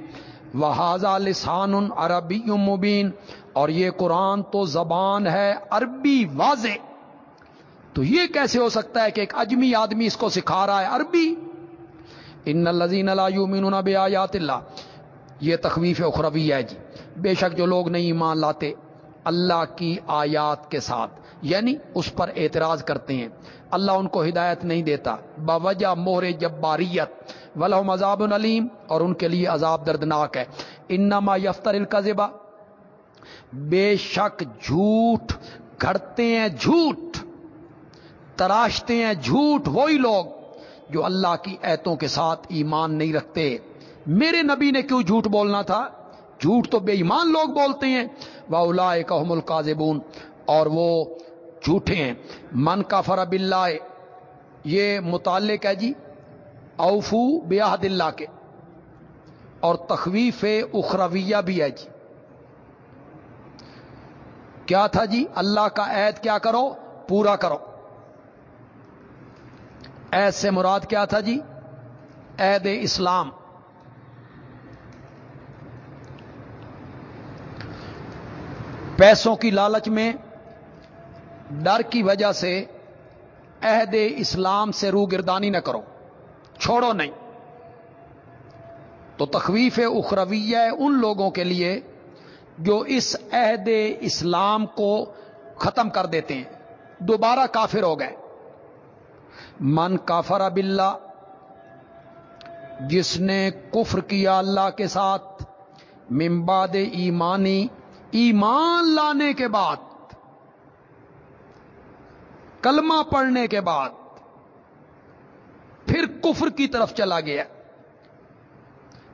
Speaker 1: وہ لسان عربی مبین اور یہ قرآن تو زبان ہے عربی واضح۔ تو یہ کیسے ہو سکتا ہے کہ ایک اجمی آدمی اس کو سکھا رہا ہے عربی؟ ان الزین اللہ بے آیات اللہ یہ تخویف اخروی ہے جی۔ بے شک جو لوگ نہیں ایمان لاتے، اللہ کی آیات کے ساتھ یعنی اس پر اعتراض کرتے ہیں۔ اللہ ان کو ہدایت نہیں دیتا۔ باوجہ مہر جباریت، ولہم عذاب علیم، اور ان کے لیے عذاب دردناک ہے۔ انما یفتر القذبہ بے شک جھوٹ گھڑتے ہیں، جھوٹ تراشتے ہیں، جھوٹ وہی لوگ جو اللہ کی ایتوں کے ساتھ ایمان نہیں رکھتے۔ میرے نبی نے کیوں جھوٹ بولنا تھا؟ جھوٹ تو بے ایمان لوگ بولتے ہیں وہ کام القاضبون اور وہ جھوٹے ہیں۔ من کا فرب اللہ یہ متعلق ہے جی اوفو بیاحد اللہ کے۔ اور تخویف اخرویہ بھی ہے جی۔ کیا تھا جی؟ اللہ کا عید کیا کرو؟ پورا کرو۔ عید سے مراد کیا تھا جی؟ عید اسلام۔ پیسوں کی لالچ میں ڈر کی وجہ سے عہد اسلام سے رو گردانی نہ کرو، چھوڑو نہیں۔ تو تخویف اخرویہ ان لوگوں کے لیے جو اس عہد اسلام کو ختم کر دیتے ہیں۔ دوبارہ کافر ہو گئے۔ من کافر اب اللہ جس نے کفر کیا اللہ کے ساتھ ممباد ایمانی ایمان لانے کے بعد، کلمہ پڑھنے کے بعد پھر کفر کی طرف چلا گیا۔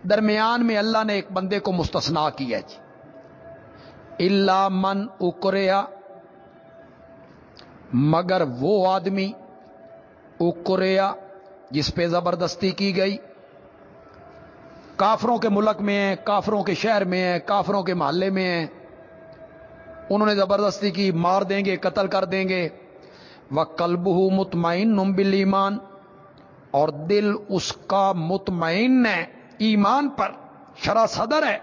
Speaker 1: درمیان میں اللہ نے ایک بندے کو مستثنا کیا جی۔ اللہ من اکریا مگر وہ آدمی اکریا جس پہ زبردستی کی گئی۔ کافروں کے ملک میں ہیں، کافروں کے شہر میں ہیں، کافروں کے محلے میں ہیں۔ انہوں نے زبردستی کی، مار دیں گے، قتل کر دیں گے۔ وہ کلب ہو مطمئن نمبل ایمان اور دل اس کا مطمئن ہے، ایمان پر شرح صدر ہے۔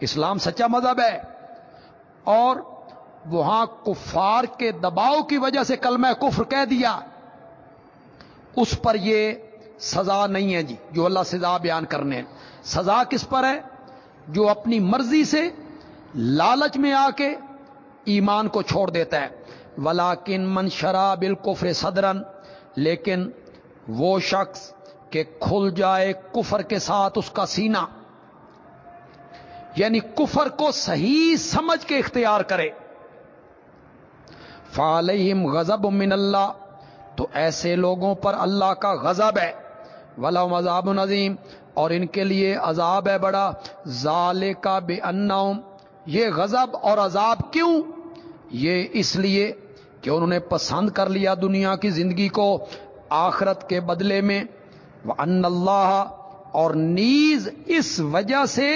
Speaker 1: اسلام سچا مذہب ہے۔ اور وہاں کفار کے دباؤ کی وجہ سے کلمہ کفر کہہ دیا۔ اس پر یہ سزا نہیں ہے جی جو اللہ سزا بیان کرنے ہیں۔ سزا کس پر ہے؟ جو اپنی مرضی سے لالچ میں آ کے ایمان کو چھوڑ دیتا ہے۔ ولاکن من شرا بالکفر صدرن لیکن وہ شخص کہ کھل جائے کفر کے ساتھ اس کا سینہ یعنی کفر کو صحیح سمجھ کے اختیار کرے۔ فالم غضب من اللہ، تو ایسے لوگوں پر اللہ کا غضب ہے۔ ولا مذاب نظیم اور ان کے لیے عذاب ہے بڑا۔ ظال کا بے انم یہ غضب اور عذاب کیوں؟ یہ اس لیے کہ انہوں نے پسند کر لیا دنیا کی زندگی کو آخرت کے بدلے میں۔ وہ ان اللہ اور نیز اس وجہ سے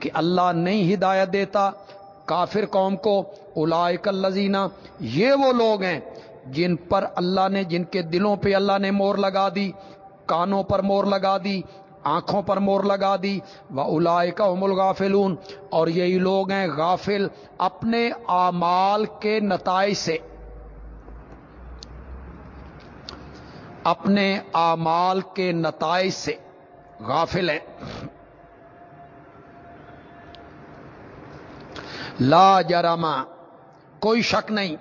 Speaker 1: کہ اللہ نہیں ہدایت دیتا کافر قوم کو۔ الائک الزینہ یہ وہ لوگ ہیں جن پر اللہ نے، جن کے دلوں پہ اللہ نے مور لگا دی، کانوں پر مور لگا دی آنکھوں پر مور لگا دی۔ وہ الائے کا غافلون اور یہی لوگ ہیں غافل اپنے اعمال کے نتائج سے۔ اپنے اعمال کے نتائج سے غافل ہیں۔ لا جرما کوئی شک نہیں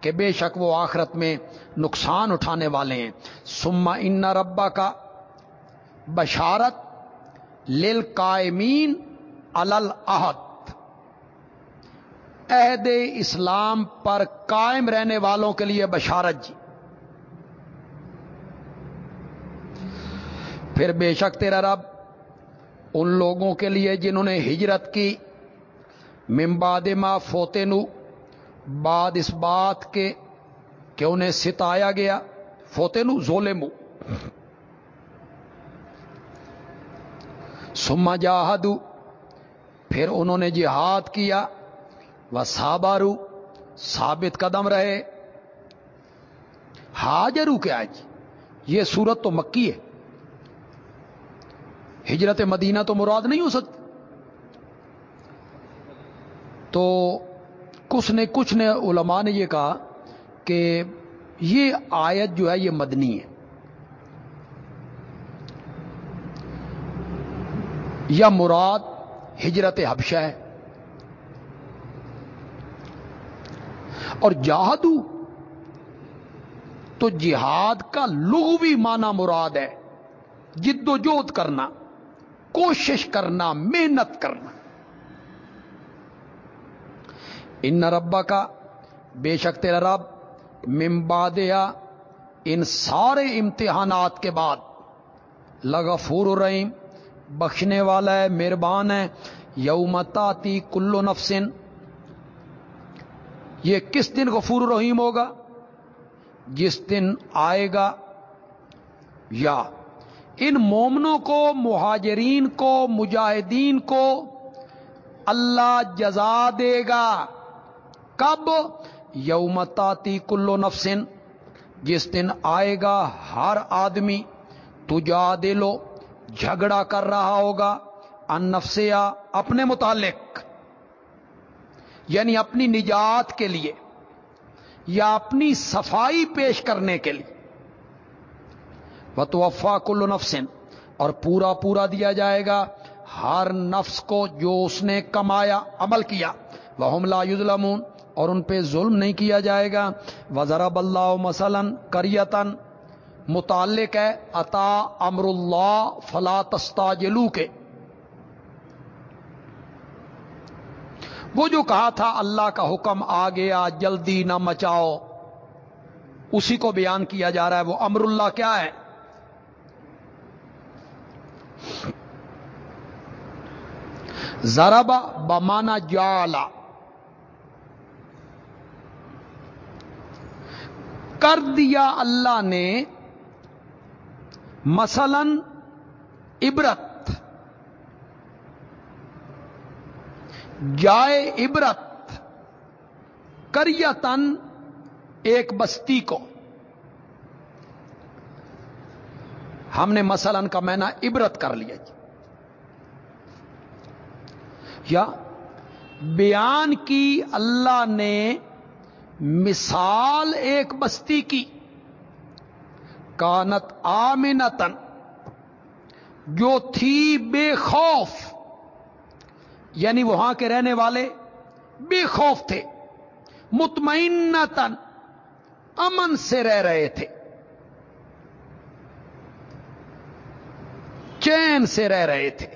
Speaker 1: کہ بے شک وہ آخرت میں نقصان اٹھانے والے ہیں۔ سما ان ربا کا بشارت لل قائمین الحد عہد اسلام پر قائم رہنے والوں کے لیے بشارت جی۔ پھر بے شک تیرا رب ان لوگوں کے لیے جنہوں نے ہجرت کی ممباد ما فوتینو بعد اس بات کے کہ انہیں ستایا گیا فوتینو زولمو سما جاہدو۔ پھر انہوں نے جہاد کیا۔ وہ سابارو ثابت قدم رہے۔ حاجرو کیا جی؟ یہ صورت تو مکی ہے۔ ہجرت مدینہ تو مراد نہیں ہو سکتی۔ تو کچھ نے کچھ نے علماء نے یہ کہا کہ یہ آیت جو ہے، یہ مدنی ہے۔ یا مراد ہجرت حبشہ ہے۔ اور جہادو تو جہاد کا لغوی معنی مراد ہے۔ جد و جہد کرنا، کوشش کرنا، محنت کرنا۔ ان ربا کا بے شک تیرا رب ممبادیا ان سارے امتحانات کے بعد، لغفور الرحیم بخشنے والا ہے، مہربان ہے۔ یومتاتی کلو نفسن۔ یہ کس دن غفور الرحیم ہوگا؟ جس دن آئے گا یا ان مومنوں کو، مہاجرین کو، مجاہدین کو اللہ جزا دے گا۔ کب؟ یومتاتی کلو نفسن۔ جس دن آئے گا ہر آدمی تجا دے لو جھگڑا کر رہا ہوگا ان نفسیا اپنے متعلق یعنی اپنی نجات کے لیے یا اپنی صفائی پیش کرنے کے لیے۔ وہ تو افا کل نفسن اور پورا پورا دیا جائے گا ہر نفس کو جو اس نے کمایا، عمل کیا۔ وہ حملہ یوزلمون اور ان پہ ظلم نہیں کیا جائے گا۔ وزرب اللہ مثلاً کریتن متعلق ہے، عطا امر اللہ فلا تستاجلو کے۔ وہ جو کہا تھا، اللہ کا حکم آ گیا جلدی نہ مچاؤ، اسی کو بیان کیا جا رہا ہے، وہ امر اللہ کیا ہے؟ ذربا بمانا جالا کر دیا اللہ نے مثلا عبرت۔ جائے عبرت کریتن ایک بستی کو۔ ہم نے مثلا کا مینا عبرت کر لیا جی۔ یا بیان کی اللہ نے مثال ایک بستی کی۔ کانت آمنتن جو تھی بے خوف یعنی وہاں کے رہنے والے بے خوف تھے مطمئنتن امن سے رہ رہے تھے، چین سے رہ رہے تھے،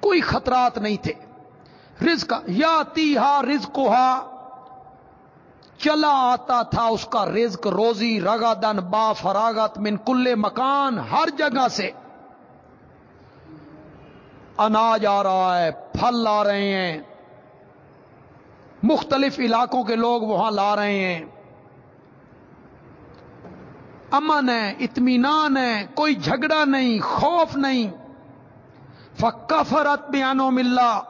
Speaker 1: کوئی خطرات نہیں تھے رزق یا تیہا رزق چلا آتا تھا اس کا رزق روزی، رگا دن، با فراغت، من کل مکان، ہر جگہ سے۔ اناج آ رہا ہے، پھل آ رہے ہیں۔ مختلف علاقوں کے لوگ وہاں لا رہے ہیں۔ امن ہے، اطمینان ہے، کوئی جھگڑا نہیں، خوف نہیں۔ فکا فرت بیانو ملا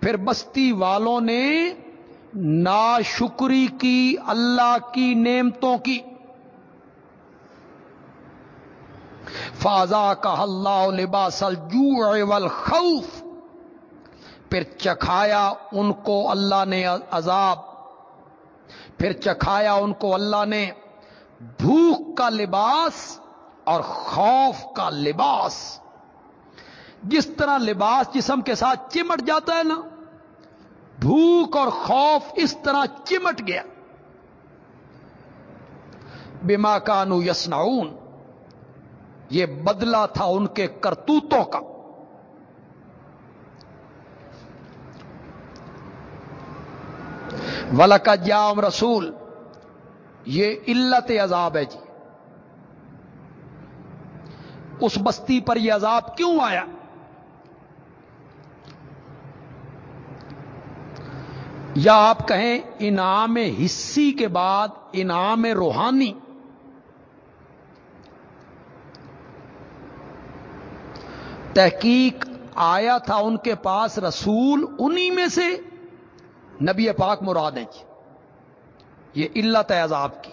Speaker 1: پھر بستی والوں نے نا شکری کی، اللہ کی نعمتوں کی۔ فاضا کا اللہ لباس الجوع والخوف۔ پھر چکھایا ان کو اللہ نے عذاب۔ پھر چکھایا ان کو اللہ نے بھوک کا لباس اور خوف کا لباس۔ جس طرح لباس جسم کے ساتھ چمٹ جاتا ہے نا بھوک اور خوف اس طرح چمٹ گیا۔ بیما کانو یسناؤن یہ بدلا تھا ان کے کرتوتوں کا۔ ولک جام رسول، یہ علت عذاب ہے جی۔ اس بستی پر یہ عذاب کیوں آیا؟ یا آپ کہیں انعام حصی کے بعد انعام روحانی؟ تحقیق آیا تھا ان کے پاس رسول، انہی میں سے نبی پاک مراد ہیں جی۔ یہ علت عذاب کی۔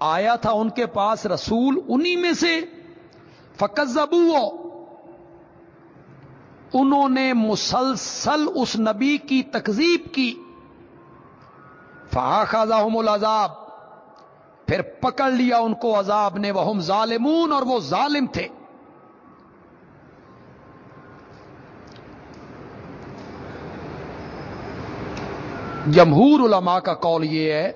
Speaker 1: آیا تھا ان کے پاس رسول، انہی میں سے فکزبو انہوں نے مسلسل اس نبی کی تکزیب کی۔ فہا العذاب۔ پھر پکڑ لیا ان کو عذاب نے وہ ظالمون اور وہ ظالم تھے۔ جمہور علماء کا قول یہ ہے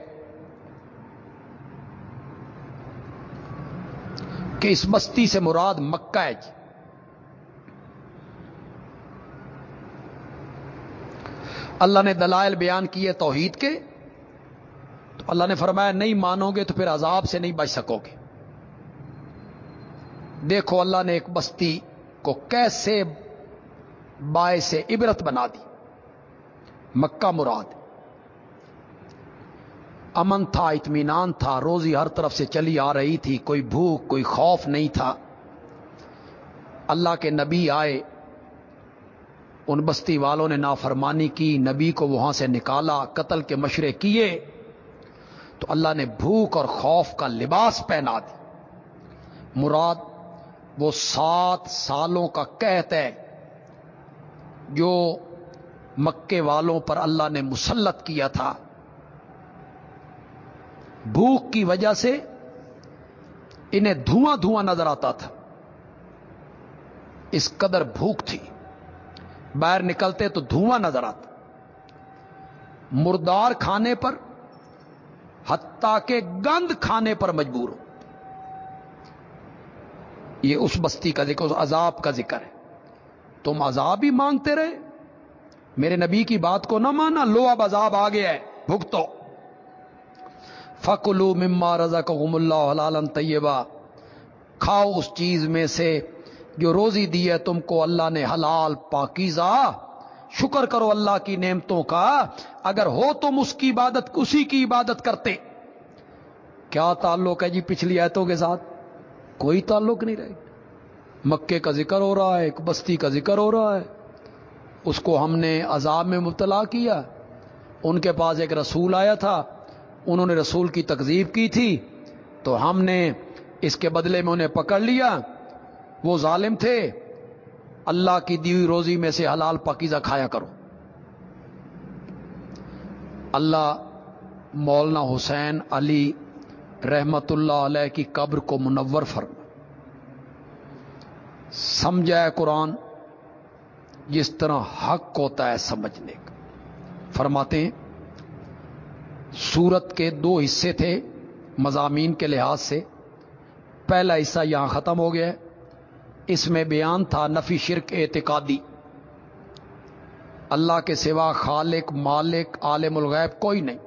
Speaker 1: کہ اس بستی سے مراد مکہ ہے جی۔ اللہ نے دلائل بیان کیے توحید کے۔ تو اللہ نے فرمایا، نہیں مانو گے تو پھر عذاب سے نہیں بچ سکو گے۔ دیکھو اللہ نے ایک بستی کو کیسے باعث عبرت بنا دی۔ مکہ مراد۔ امن تھا، اطمینان تھا، روزی ہر طرف سے چلی آ رہی تھی، کوئی بھوک، کوئی خوف نہیں تھا۔ اللہ کے نبی آئے، ان بستی والوں نے نافرمانی کی، نبی کو وہاں سے نکالا، قتل کے مشرے کیے۔ تو اللہ نے بھوک اور خوف کا لباس پہنا دی۔ مراد وہ سات سالوں کا کہت ہے جو مکے والوں پر اللہ نے مسلط کیا تھا۔ بھوک کی وجہ سے انہیں دھواں دھواں نظر آتا تھا۔ اس قدر بھوک تھی۔ باہر نکلتے تو دھواں نظر آتا۔ مردار کھانے پر حتیٰ کے گند کھانے پر مجبور ہو۔ یہ اس بستی کا ذکر، اس عذاب کا ذکر ہے۔ تم عذاب ہی مانگتے رہے۔ میرے نبی کی بات کو نہ مانا۔ لو اب عذاب آ گیا ہے، بھگتو۔ فکلو مما رضا کو اللہ علالم طیبہ کھاؤ اس چیز میں سے جو روزی دی ہے تم کو، اللہ نے حلال، پاکیزہ شکر کرو اللہ کی نعمتوں کا، اگر ہو تم اس کی عبادت، اسی کی عبادت کرتے۔ کیا تعلق ہے جی پچھلی آیتوں کے ساتھ؟ کوئی تعلق نہیں رہے۔ مکے کا ذکر ہو رہا ہے، ایک بستی کا ذکر ہو رہا ہے۔ اس کو ہم نے عذاب میں مبتلا کیا۔ ان کے پاس ایک رسول آیا تھا، انہوں نے رسول کی تکذیب کی تھی۔ تو ہم نے اس کے بدلے میں انہیں پکڑ لیا۔ وہ ظالم تھے۔ اللہ کی دی ہوئی روزی میں سے حلال پاکیزہ کھایا کرو۔ اللہ مولانا حسین علی رحمت اللہ علیہ کی قبر کو منور فرما۔ سمجھا قرآن، جس طرح حق ہوتا ہے سمجھنے کا۔ فرماتے ہیں، سورت کے دو حصے تھے مضامین کے لحاظ سے۔ پہلا حصہ یہاں ختم ہو گیا ہے اس میں بیان تھا نفی شرک اعتقادی۔ اللہ کے سوا خالق، مالک، عالم الغیب کوئی نہیں۔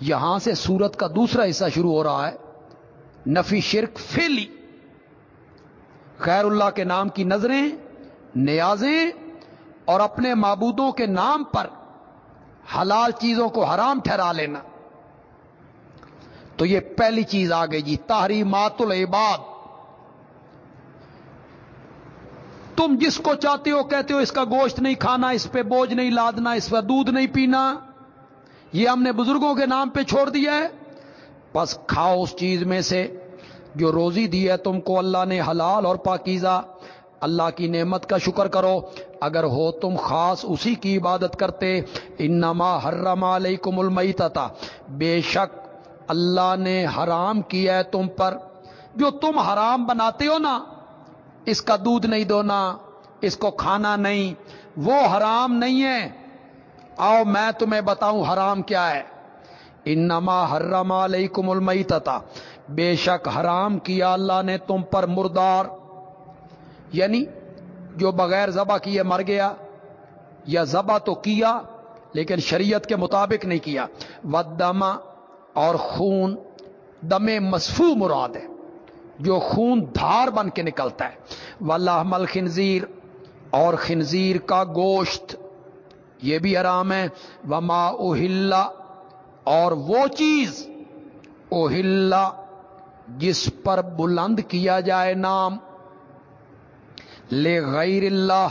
Speaker 1: یہاں سے سورت کا دوسرا حصہ شروع ہو رہا ہے، نفی شرک فیلی خیر اللہ کے نام کی نظریں، نیازیں اور اپنے معبودوں کے نام پر حلال چیزوں کو حرام ٹھہرا لینا۔ تو یہ پہلی چیز آ گئی جی تحریمات العباد۔ تم جس کو چاہتے ہو کہتے ہو اس کا گوشت نہیں کھانا، اس پہ بوجھ نہیں لادنا، اس پہ دودھ نہیں پینا۔ یہ ہم نے بزرگوں کے نام پہ چھوڑ دیا ہے۔ بس کھاؤ اس چیز میں سے جو روزی دی ہے تم کو اللہ نے حلال اور پاکیزہ۔ اللہ کی نعمت کا شکر کرو۔ اگر ہو تم خاص اسی کی عبادت کرتے۔ انما حرم علیکم المیتتا بے شک اللہ نے حرام کیا ہے تم پر۔ جو تم حرام بناتے ہو نا اس کا دودھ نہیں دونا، اس کو کھانا نہیں، وہ حرام نہیں ہے۔ آؤ میں تمہیں بتاؤں حرام کیا ہے۔ انما حرم علیکم المیتتا بے شک حرام کیا اللہ نے تم پر مردار۔ یعنی جو بغیر ذبح کیے مر گیا یا ذبح تو کیا، لیکن شریعت کے مطابق نہیں کیا۔ ودما اور خون، دم مصفو مراد ہے۔ جو خون دھار بن کے نکلتا ہے۔ واللہ مل خنزیر، اور خنزیر کا گوشت، یہ بھی حرام ہے۔ وما اوہلا اور وہ چیز اوہلا جس پر بلند کیا جائے نام۔ لے غیر اللہ،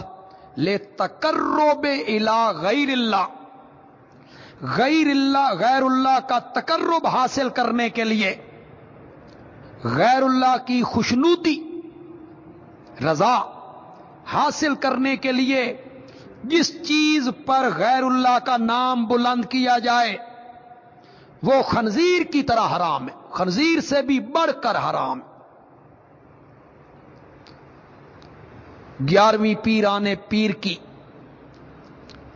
Speaker 1: لے تکرب الا غیر اللہ۔ غیر اللہ غیر اللہ کا تقرب حاصل کرنے کے لیے۔ غیر اللہ کی خوشنودی، رضا حاصل کرنے کے لیے جس چیز پر غیر اللہ کا نام بلند کیا جائے، وہ خنزیر کی طرح حرام ہے۔ خنزیر سے بھی بڑھ کر حرام گیارہویں پیران پیر کی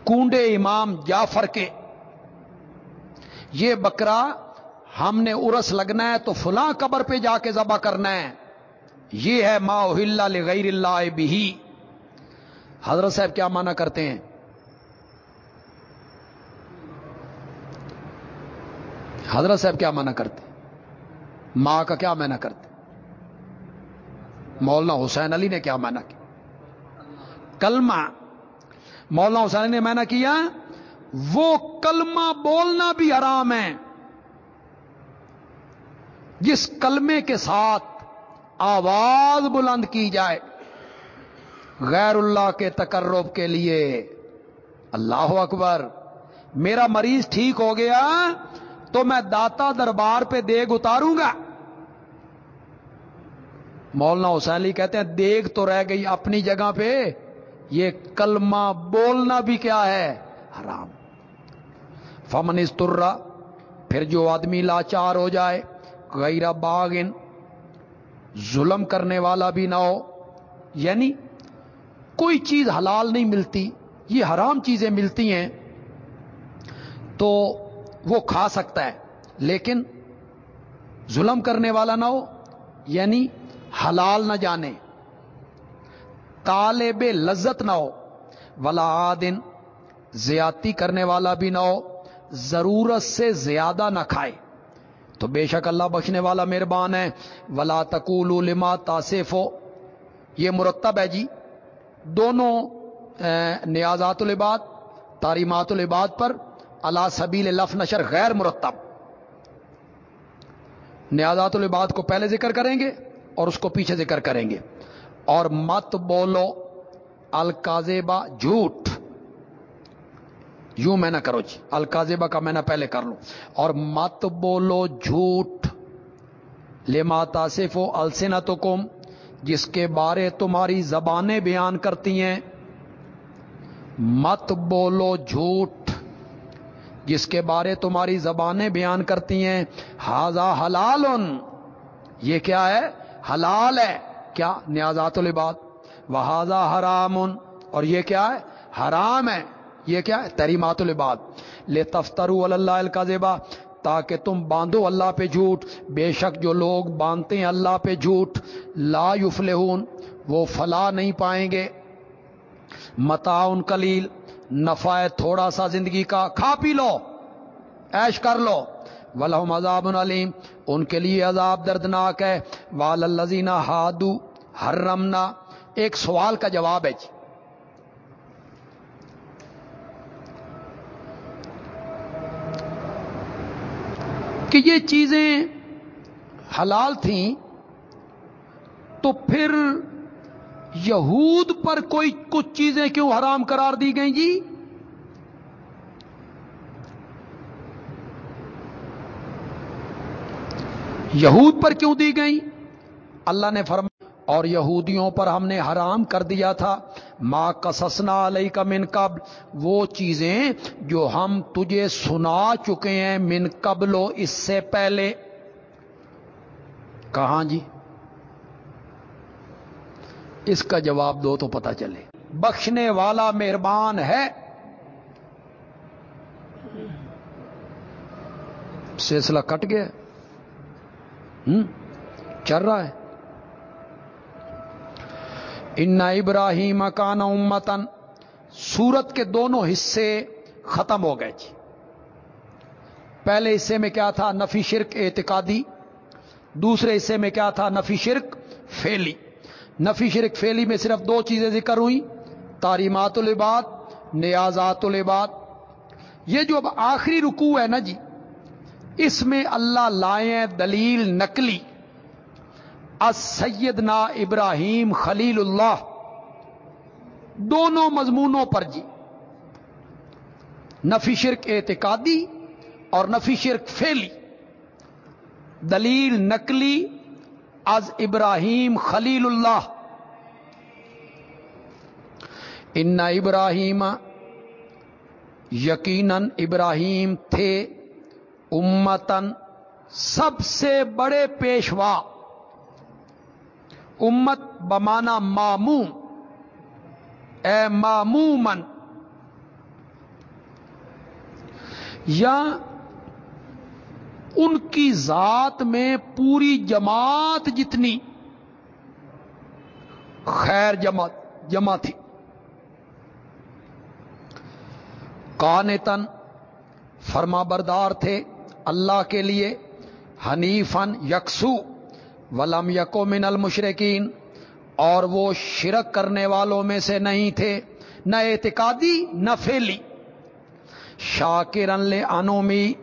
Speaker 1: کنڈے امام جعفر کے، یہ بکرا ہم نے ارس لگنا ہے تو فلاں قبر پہ جا کے ذبح کرنا ہے۔ یہ ہے ما غیر اللہ بھی حضرت صاحب کیا مانا کرتے ہیں؟ حضرت صاحب کیا مانا کرتے ماں کا کیا مانا کرتے مولانا حسین علی نے کیا مانا کیا؟ کلمہ۔ مولانا حسین علی نے مانا کیا؟ وہ کلمہ بولنا بھی حرام ہے۔ جس کلمے کے ساتھ آواز بلند کی جائے، غیر اللہ کے تقرب کے لیے، اللہ اکبر، میرا مریض ٹھیک ہو گیا تو میں داتا دربار پہ دیگ اتاروں گا۔ مولانا حسین کہتے ہیں، دیگ تو رہ گئی اپنی جگہ پہ، یہ کلمہ بولنا بھی کیا ہے؟ حرام۔ فمن استرا پھر جو آدمی لاچار ہو جائے غیر باغن ظلم کرنے والا بھی نہ ہو۔ یعنی کوئی چیز حلال نہیں ملتی، یہ حرام چیزیں ملتی ہیں، تو وہ کھا سکتا ہے۔ لیکن ظلم کرنے والا نہ ہو یعنی حلال نہ جانے، طالب لذت نہ ہو، ولا آدن زیادتی کرنے والا بھی نہ ہو، ضرورت سے زیادہ نہ کھائے۔ تو بے شک اللہ بخشنے والا مہربان ہے۔ ولا تقول لما تاصف یہ مرتب ہے جی۔ دونوں نیازات العباد تعریمات العباد پر اللہ سبیل لف نشر غیر مرتب۔ نیازات العباد کو پہلے ذکر کریں گے اور اس کو پیچھے ذکر کریں گے۔ اور مت بولو الکازیبا جھوٹ۔ یوں میں نہ کرو جی۔ الکازیبا کا میں نہ پہلے کر لوں۔ اور مت بولو جھوٹ۔ لے ماتا صف و السنت جس کے بارے تمہاری زبانیں بیان کرتی ہیں۔ مت بولو جھوٹ، جس کے بارے تمہاری زبانیں بیان کرتی ہیں۔ ہاضا حلال یہ کیا ہے؟ حلال ہے۔ کیا؟ نیازات الباد وہ ہاضا حرام اور یہ کیا ہے؟ حرام ہے۔ یہ کیا ہے؟ تریمات العباد۔ لے تفترو اللہ القاذبہ تاکہ تم باندھو اللہ پہ جھوٹ۔ بے شک جو لوگ باندھتے ہیں اللہ پہ جھوٹ، لا یفلحون، وہ فلا نہیں پائیں گے۔ متا ان کلیل نفع تھوڑا سا زندگی کا، کھا پی لو ایش کر لو۔ ولہم عذاب علیم ان کے لیے عذاب دردناک ہے۔ والذین ہادو حرمنا۔ ایک سوال کا جواب ہے جی۔ کہ یہ چیزیں حلال تھیں تو پھر یہود پر کوئی کچھ چیزیں کیوں حرام قرار دی گئیں جی؟ یہود پر کیوں دی گئی اللہ نے فرمایا اور یہودیوں پر ہم نے حرام کر دیا تھا۔ ماں کسسنا علیہ کا من قبل، وہ چیزیں جو ہم تجھے سنا چکے ہیں من قبل اس سے پہلے۔ کہاں جی؟ اس کا جواب دو تو پتا چلے۔ بخشنے والا مہربان ہے۔ سلسلہ کٹ گیا۔ چل رہا ہے۔ ان ابراہیم کان امتن، سورت کے دونوں حصے ختم ہو گئے جی پہلے حصے میں کیا تھا؟ نفی شرک، اعتقادی۔ دوسرے حصے میں کیا تھا؟ نفی شرک فیلی نفی شرک فیلی میں صرف دو چیزیں ذکر ہوئی تعریمات العباد، نیازات العباد۔ یہ جو اب آخری رکوع ہے نا جی اس میں اللہ لائیں دلیل نقلی۔ سیدنا ابراہیم خلیل اللہ۔ دونوں مضمونوں پر جی۔ نفی شرک اعتقادی اور نفی شرک فیلی دلیل نقلی از ابراہیم خلیل اللہ۔ ان ابراہیم یقیناً ابراہیم تھے امتن سب سے بڑے پیشوا۔ امت بمانا معموم اے معمومن یا ان کی ذات میں پوری جماعت جتنی خیر جماعت جمع تھی کانتن فرما بردار تھے اللہ کے لیے حنیفن یکسو ولم یکو من المشرقین اور وہ شرک کرنے والوں میں سے نہیں تھے، نہ اعتقادی، نہ فیلی شاکرن لے انومی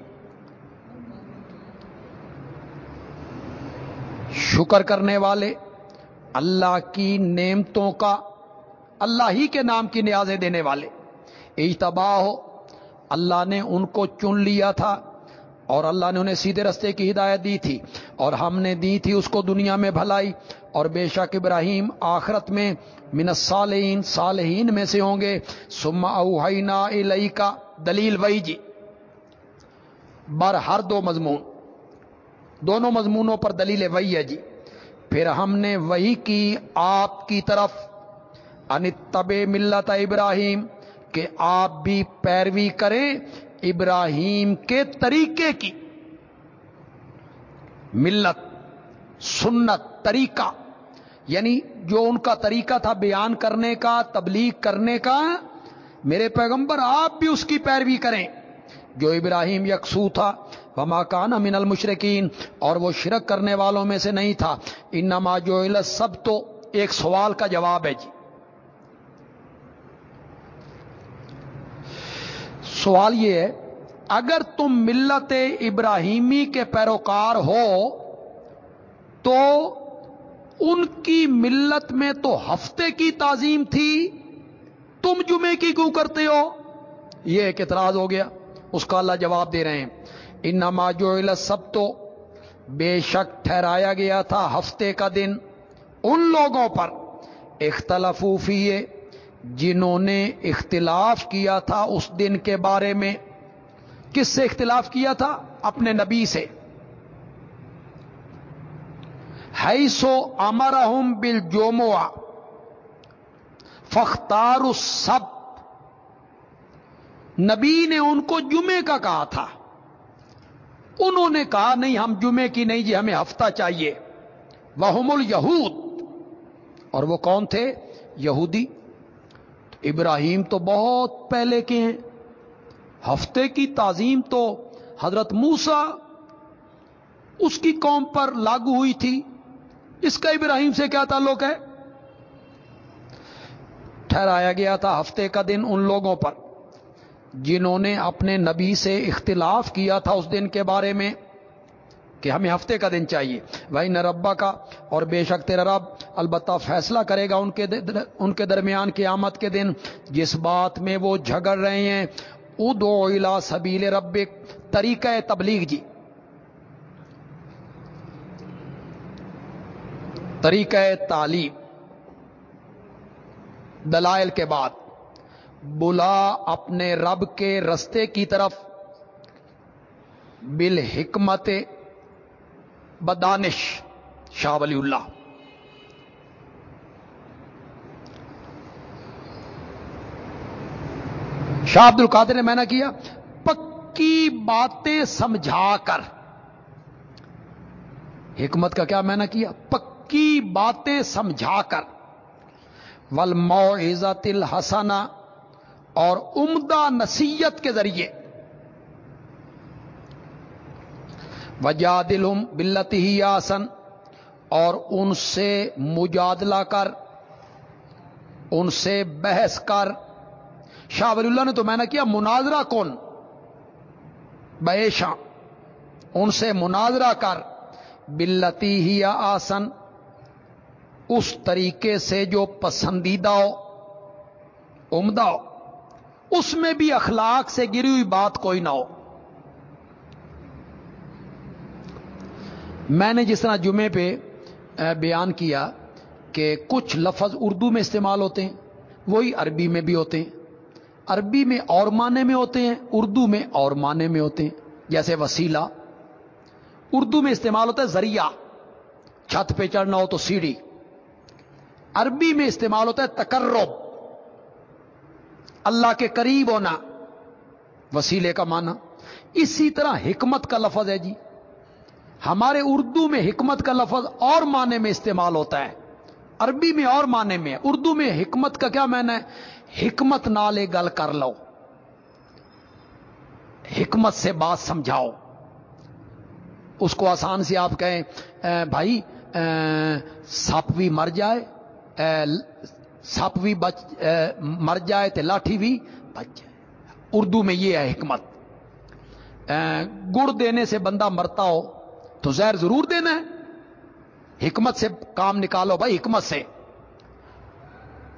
Speaker 1: شکر کرنے والے، اللہ کی نعمتوں کا، اللہ ہی کے نام کی نیازیں دینے والے۔ اجتباہ ہو، اللہ نے ان کو چن لیا تھا۔ اور اللہ نے انہیں سیدھے رستے کی ہدایت دی تھی اور ہم نے دی تھی اس کو دنیا میں بھلائی اور بے شک ابراہیم آخرت میں من الصالحین، صالحین میں سے ہوں گے۔ سما اوہینا الئی کا دلیل وئی جی۔ بر ہر دو مضمون۔ دونوں مضمونوں پر دلیل وہی ہے جی۔ پھر ہم نے وہی کی آپ کی طرف۔ انتب ملت ابراہیم، کہ آپ بھی پیروی کریں۔ ابراہیم کے طریقے کی ملت، سنت، طریقہ یعنی جو ان کا طریقہ تھا بیان کرنے کا، تبلیغ کرنے کا، میرے پیغمبر آپ بھی اس کی پیروی کریں۔ جو ابراہیم یکسو تھا، وما کان من المشرقین اور وہ شرک کرنے والوں میں سے نہیں تھا۔ انما جو سب تو ایک سوال کا جواب ہے جی۔ سوال یہ ہے، اگر تم ملت ابراہیمی کے پیروکار ہو، تو ان کی ملت میں تو ہفتے کی تعظیم تھی، تم جمعے کی کیوں کرتے ہو؟ یہ ایک اعتراض ہو گیا۔ اس کا اللہ جواب دے رہے ہیں۔ ان جو سب تو بے شک ٹھہرایا گیا تھا ہفتے کا دن ان لوگوں پر۔ اختلافیے جنہوں نے اختلاف کیا تھا اس دن کے بارے میں کس سے اختلاف کیا تھا؟ اپنے نبی سے۔ ہائی سو امرحم بل جوموا فختار سب نبی نے ان کو جمعے کا کہا تھا۔ انہوں نے کہا، نہیں، ہم جمعے کی نہیں جی ہمیں ہفتہ چاہیے۔ وہ یہود اور وہ کون تھے؟ یہودی۔ ابراہیم تو بہت پہلے کے ہیں۔ ہفتے کی تعظیم تو حضرت موسا اس کی قوم پر لاگو ہوئی تھی۔ اس کا ابراہیم سے کیا تعلق ہے؟ ٹھہرایا گیا تھا ہفتے کا دن ان لوگوں پر، جنہوں نے اپنے نبی سے اختلاف کیا تھا اس دن کے بارے میں۔ کہ ہمیں ہفتے کا دن چاہیے۔ بھائی نربا کا اور بے شک تیرا رب البتہ فیصلہ کرے گا ان کے ان کے درمیان قیامت کے دن۔ جس بات میں وہ جھگڑ رہے ہیں ادو الا سبیل رب طریقہ تبلیغ جی۔ طریقہ تعلیم۔ دلائل کے بعد، بلا اپنے رب کے رستے کی طرف بل حکمت بدانش شاہ ولی اللہ۔ شاہ عبد القادر نے میں نے کیا، پکی باتیں سمجھا کر۔ حکمت کا کیا میں نے کیا؟ پکی باتیں سمجھا کر۔ ول مو عزت الحسنا اور عمدہ نصیحت کے ذریعے۔ وجا دلم بلت ہی آسن اور ان سے مجادلہ کر، ان سے بحث کر۔ شاہ ولی اللہ نے تو میں نے کیا، مناظرہ کون بیشاں ان سے مناظرہ کر۔ بلتی ہی آسن اس طریقے سے جو پسندیدہ ہو، عمدہ ہو۔ اس میں بھی اخلاق سے گری ہوئی بات کوئی نہ ہو۔ میں نے جس طرح جمعے پہ بیان کیا کہ کچھ لفظ اردو میں استعمال ہوتے ہیں، وہی عربی میں بھی ہوتے ہیں۔ عربی میں اور معنی میں ہوتے ہیں، اردو میں اور معنی میں ہوتے ہیں، جیسے وسیلہ۔ اردو میں استعمال ہوتا ہے ذریعہ، چھت پہ چڑھنا ہو تو سیڑھی۔ عربی میں استعمال ہوتا ہے تقرب، اللہ کے قریب ہونا، وسیلے کا معنی۔ اسی طرح حکمت کا لفظ ہے جی۔ ہمارے اردو میں حکمت کا لفظ اور معنی میں استعمال ہوتا ہے۔ عربی میں اور معنی میں، اردو میں حکمت کا کیا معنی ہے؟ حکمت نالے گل کر لو۔ حکمت سے بات سمجھاؤ۔ اس کو آسان سے آپ کہیں بھائی سپ بھی مر جائے سپ بھی بچ مر جائے تو لاٹھی بھی بچ جائے۔ اردو میں یہ ہے حکمت۔ گڑ دینے سے بندہ مرتا ہو تو زہر ضرور دینا ہے۔ حکمت سے کام نکالو بھائی، حکمت سے۔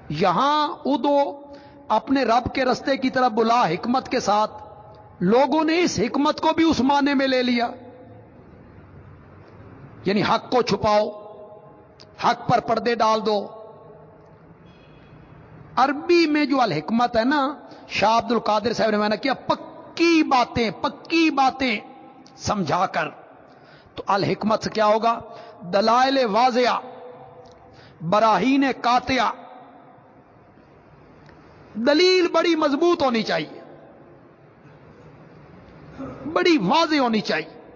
Speaker 1: یہاں ادو اپنے رب کے رستے کی طرف بلا حکمت کے ساتھ، لوگوں نے اس حکمت کو بھی اس معنی میں لے لیا۔ یعنی حق کو چھپاؤ، حق پر پردے ڈال دو۔ عربی میں جو الحکمت ہے نا، شاہ عبد القادر صاحب نے میں نے کیا، پکی باتیں پکی باتیں سمجھا کر۔ تو الحکمت سے کیا ہوگا؟ دلائل واضح، براہین کاتیا دلیل بڑی مضبوط ہونی چاہیے۔ بڑی واضح ہونی چاہیے۔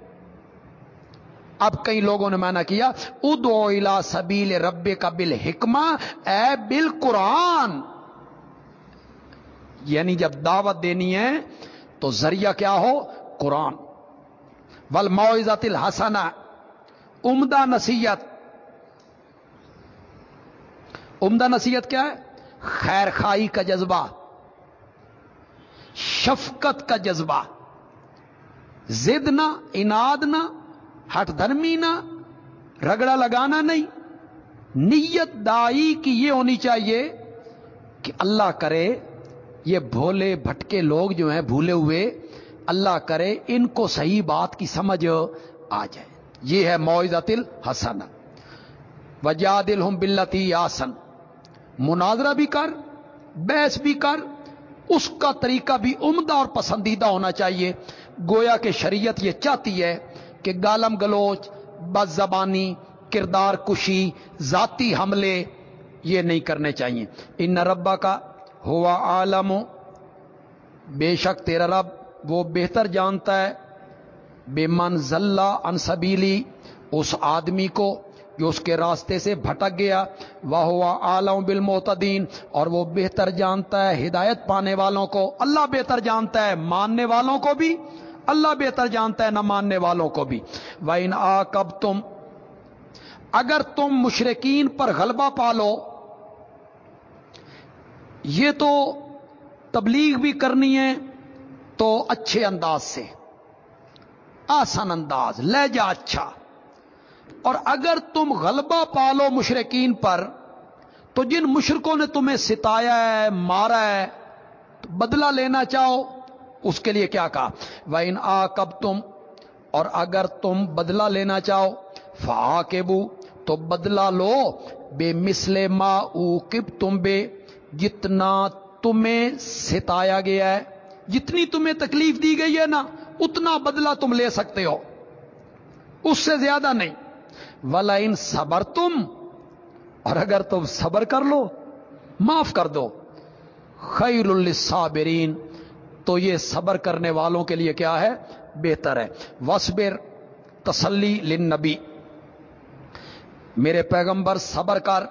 Speaker 1: اب کئی لوگوں نے مانا کیا ادو الا سبیل رب کا بل حکمہ اے بل قرآن یعنی جب دعوت دینی ہے تو ذریعہ کیا ہو؟ قرآن۔ ول معزت الحسنا عمدہ نصیحت۔ عمدہ نصیحت کیا ہے؟ خیر خائی کا جذبہ، شفقت کا جذبہ۔ زد نہ، اناد نہ، ہٹ دھرمی نہ، رگڑا لگانا نہیں۔ نیت دائی کی یہ ہونی چاہیے کہ اللہ کرے، یہ بھولے بھٹکے لوگ جو ہیں، بھولے ہوئے اللہ کرے ان کو صحیح بات کی سمجھ آ جائے۔ یہ ہے معزت الحسن وجا دل بلتی آسن مناظرہ بھی کر، بحث بھی کر، اس کا طریقہ بھی عمدہ اور پسندیدہ ہونا چاہیے۔ گویا کہ شریعت یہ چاہتی ہے کہ گالم گلوچ بد زبانی کردار کشی، ذاتی حملے یہ نہیں کرنے چاہیے۔ ان ربا کا ہوا عالم، بے شک تیرا رب وہ بہتر جانتا ہے، بے من ذلہ انصبیلی اس آدمی کو جو اس کے راستے سے بھٹک گیا وہ ہوا عالم بالمعتدین، اور وہ بہتر جانتا ہے ہدایت پانے والوں کو، اللہ بہتر جانتا ہے ماننے والوں کو بھی، اللہ بہتر جانتا ہے نہ ماننے والوں کو بھی۔ وہ ان آ کب تم اگر تم مشرقین پر غلبہ پالو، یہ تو تبلیغ بھی کرنی ہے تو اچھے انداز سے، آسان انداز لے جا اچھا۔ اور اگر تم غلبہ پالو مشرقین پر، تو جن مشرقوں نے تمہیں ستایا ہے، مارا ہے تو بدلہ لینا چاہو، اس کے لیے کیا کہا؟ وہ ان آ کب تم اور اگر تم بدلہ لینا چاہو فا کے بو تو بدلہ لو، بے مسلے ما او کب تم بے، جتنا تمہیں ستایا گیا ہے۔ جتنی تمہیں تکلیف دی گئی ہے نا، اتنا بدلہ تم لے سکتے ہو۔ اس سے زیادہ نہیں۔ ولا ان صبر تم اور اگر تم صبر کر لو، معاف کر دو۔ خیر الصابرین تو یہ صبر کرنے والوں کے لیے کیا ہے؟ بہتر ہے۔ وسبر تسلی لنبی میرے پیغمبر، صبر کر۔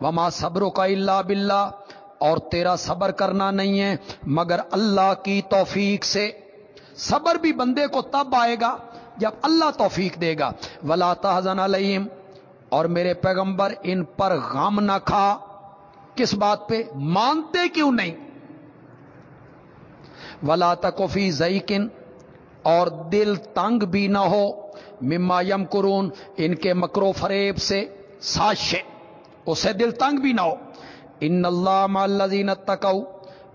Speaker 1: وما صبر کا اللہ بلّہ اور تیرا صبر کرنا نہیں ہے، مگر اللہ کی توفیق سے۔ صبر بھی بندے کو تب آئے گا جب اللہ توفیق دے گا۔ ولا تحزن علیم اور میرے پیغمبر ان پر غم نہ کھا۔ کس بات پہ؟ مانتے کیوں نہیں؟ ولا تکفی زئیکن اور دل تنگ بھی نہ ہو۔ مما یم قرون ان کے مکرو فریب سے ساش اسے دل تنگ بھی نہ ہو۔ ان اللہ مالزین تکو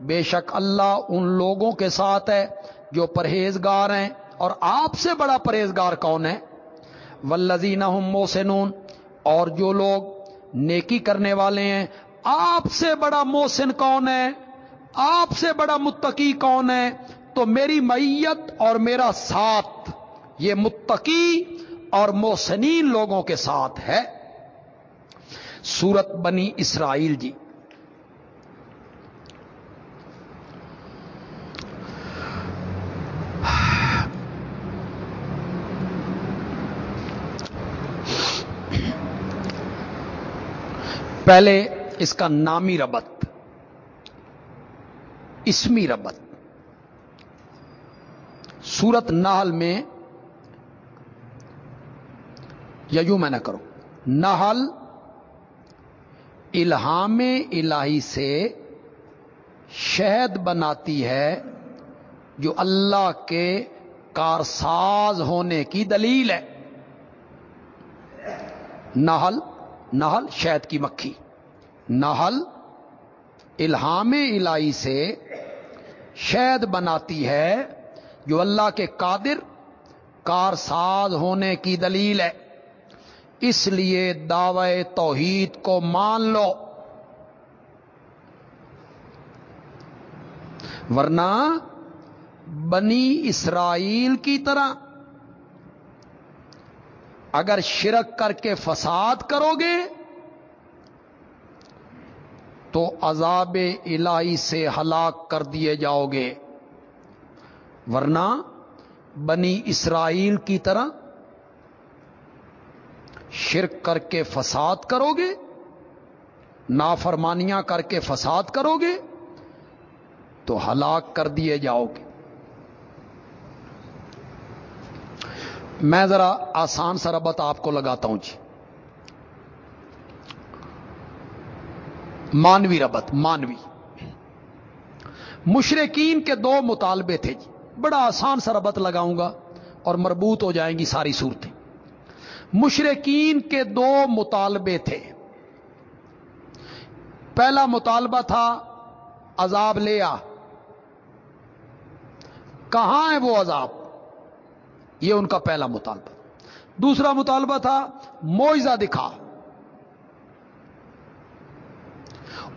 Speaker 1: بے شک اللہ ان لوگوں کے ساتھ ہے جو پرہیزگار ہیں، اور آپ سے بڑا پرہیزگار کون ہے؟ ولزین موسنون، اور جو لوگ نیکی کرنے والے ہیں، آپ سے بڑا موسن کون ہے؟ آپ سے بڑا متقی کون ہے؟ تو میری میت اور میرا ساتھ، یہ متقی اور موسنین لوگوں کے ساتھ ہے۔ سورت بنی اسرائیل جی پہلے اس کا نامی ربط، اسمی ربط۔ سورت نحل میں یا یوں میں نہ کرو نحل الہام الہی سے شہد بناتی ہے، جو اللہ کے کارساز ہونے کی دلیل ہے۔ نحل نحل شہد کی مکھی۔ نحل الہام الہی سے شہد بناتی ہے، جو اللہ کے قادر کارساز ہونے کی دلیل ہے۔ اس لیے دعوی توحید کو مان لو۔ ورنہ بنی اسرائیل کی طرح اگر شرک کر کے فساد کرو گے تو عذاب الہی سے ہلاک کر دیے جاؤ گے۔ ورنہ بنی اسرائیل کی طرح شرک کر کے فساد کرو گے، نافرمانیاں کر کے فساد کرو گے تو ہلاک کر دیے جاؤ گے۔ میں ذرا آسان سا ربط آپ کو لگاتا ہوں جی۔ مانوی ربط، مانوی۔ مشرقین کے دو مطالبے تھے جی۔ بڑا آسان سا ربط لگاؤں گا اور مربوط ہو جائیں گی ساری صورتیں۔ مشرقین کے دو مطالبے تھے۔ پہلا مطالبہ تھا، عذاب لیا کہاں ہے وہ عذاب؟ یہ ان کا پہلا مطالبہ۔ دوسرا مطالبہ تھا معاوضہ دکھا۔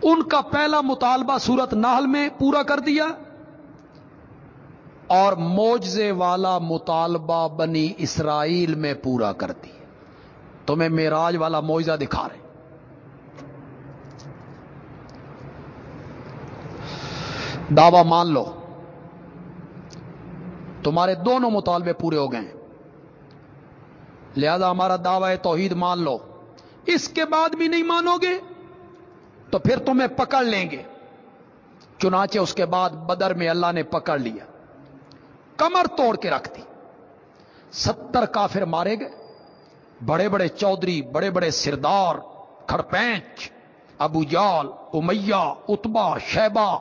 Speaker 1: ان کا پہلا مطالبہ سورت ناہل میں پورا کر دیا اور موجزے والا مطالبہ بنی اسرائیل میں پورا کر دیا۔ تمہیں میراج والا معاوضہ دکھا رہے۔ دعوی مان لو۔ تمہارے دونوں مطالبے پورے ہو گئے ہیں۔ لہذا ہمارا دعوی توحید مان لو۔ اس کے بعد بھی نہیں مانو گے تو پھر تمہیں پکڑ لیں گے۔ چنانچہ اس کے بعد بدر میں اللہ نے پکڑ لیا۔ کمر توڑ کے رکھ دی۔ ستر کافر مارے گئے۔ بڑے بڑے چودھری، بڑے بڑے سردار، کھڑپینچ، ابو جال، امیہ اتبا شیبا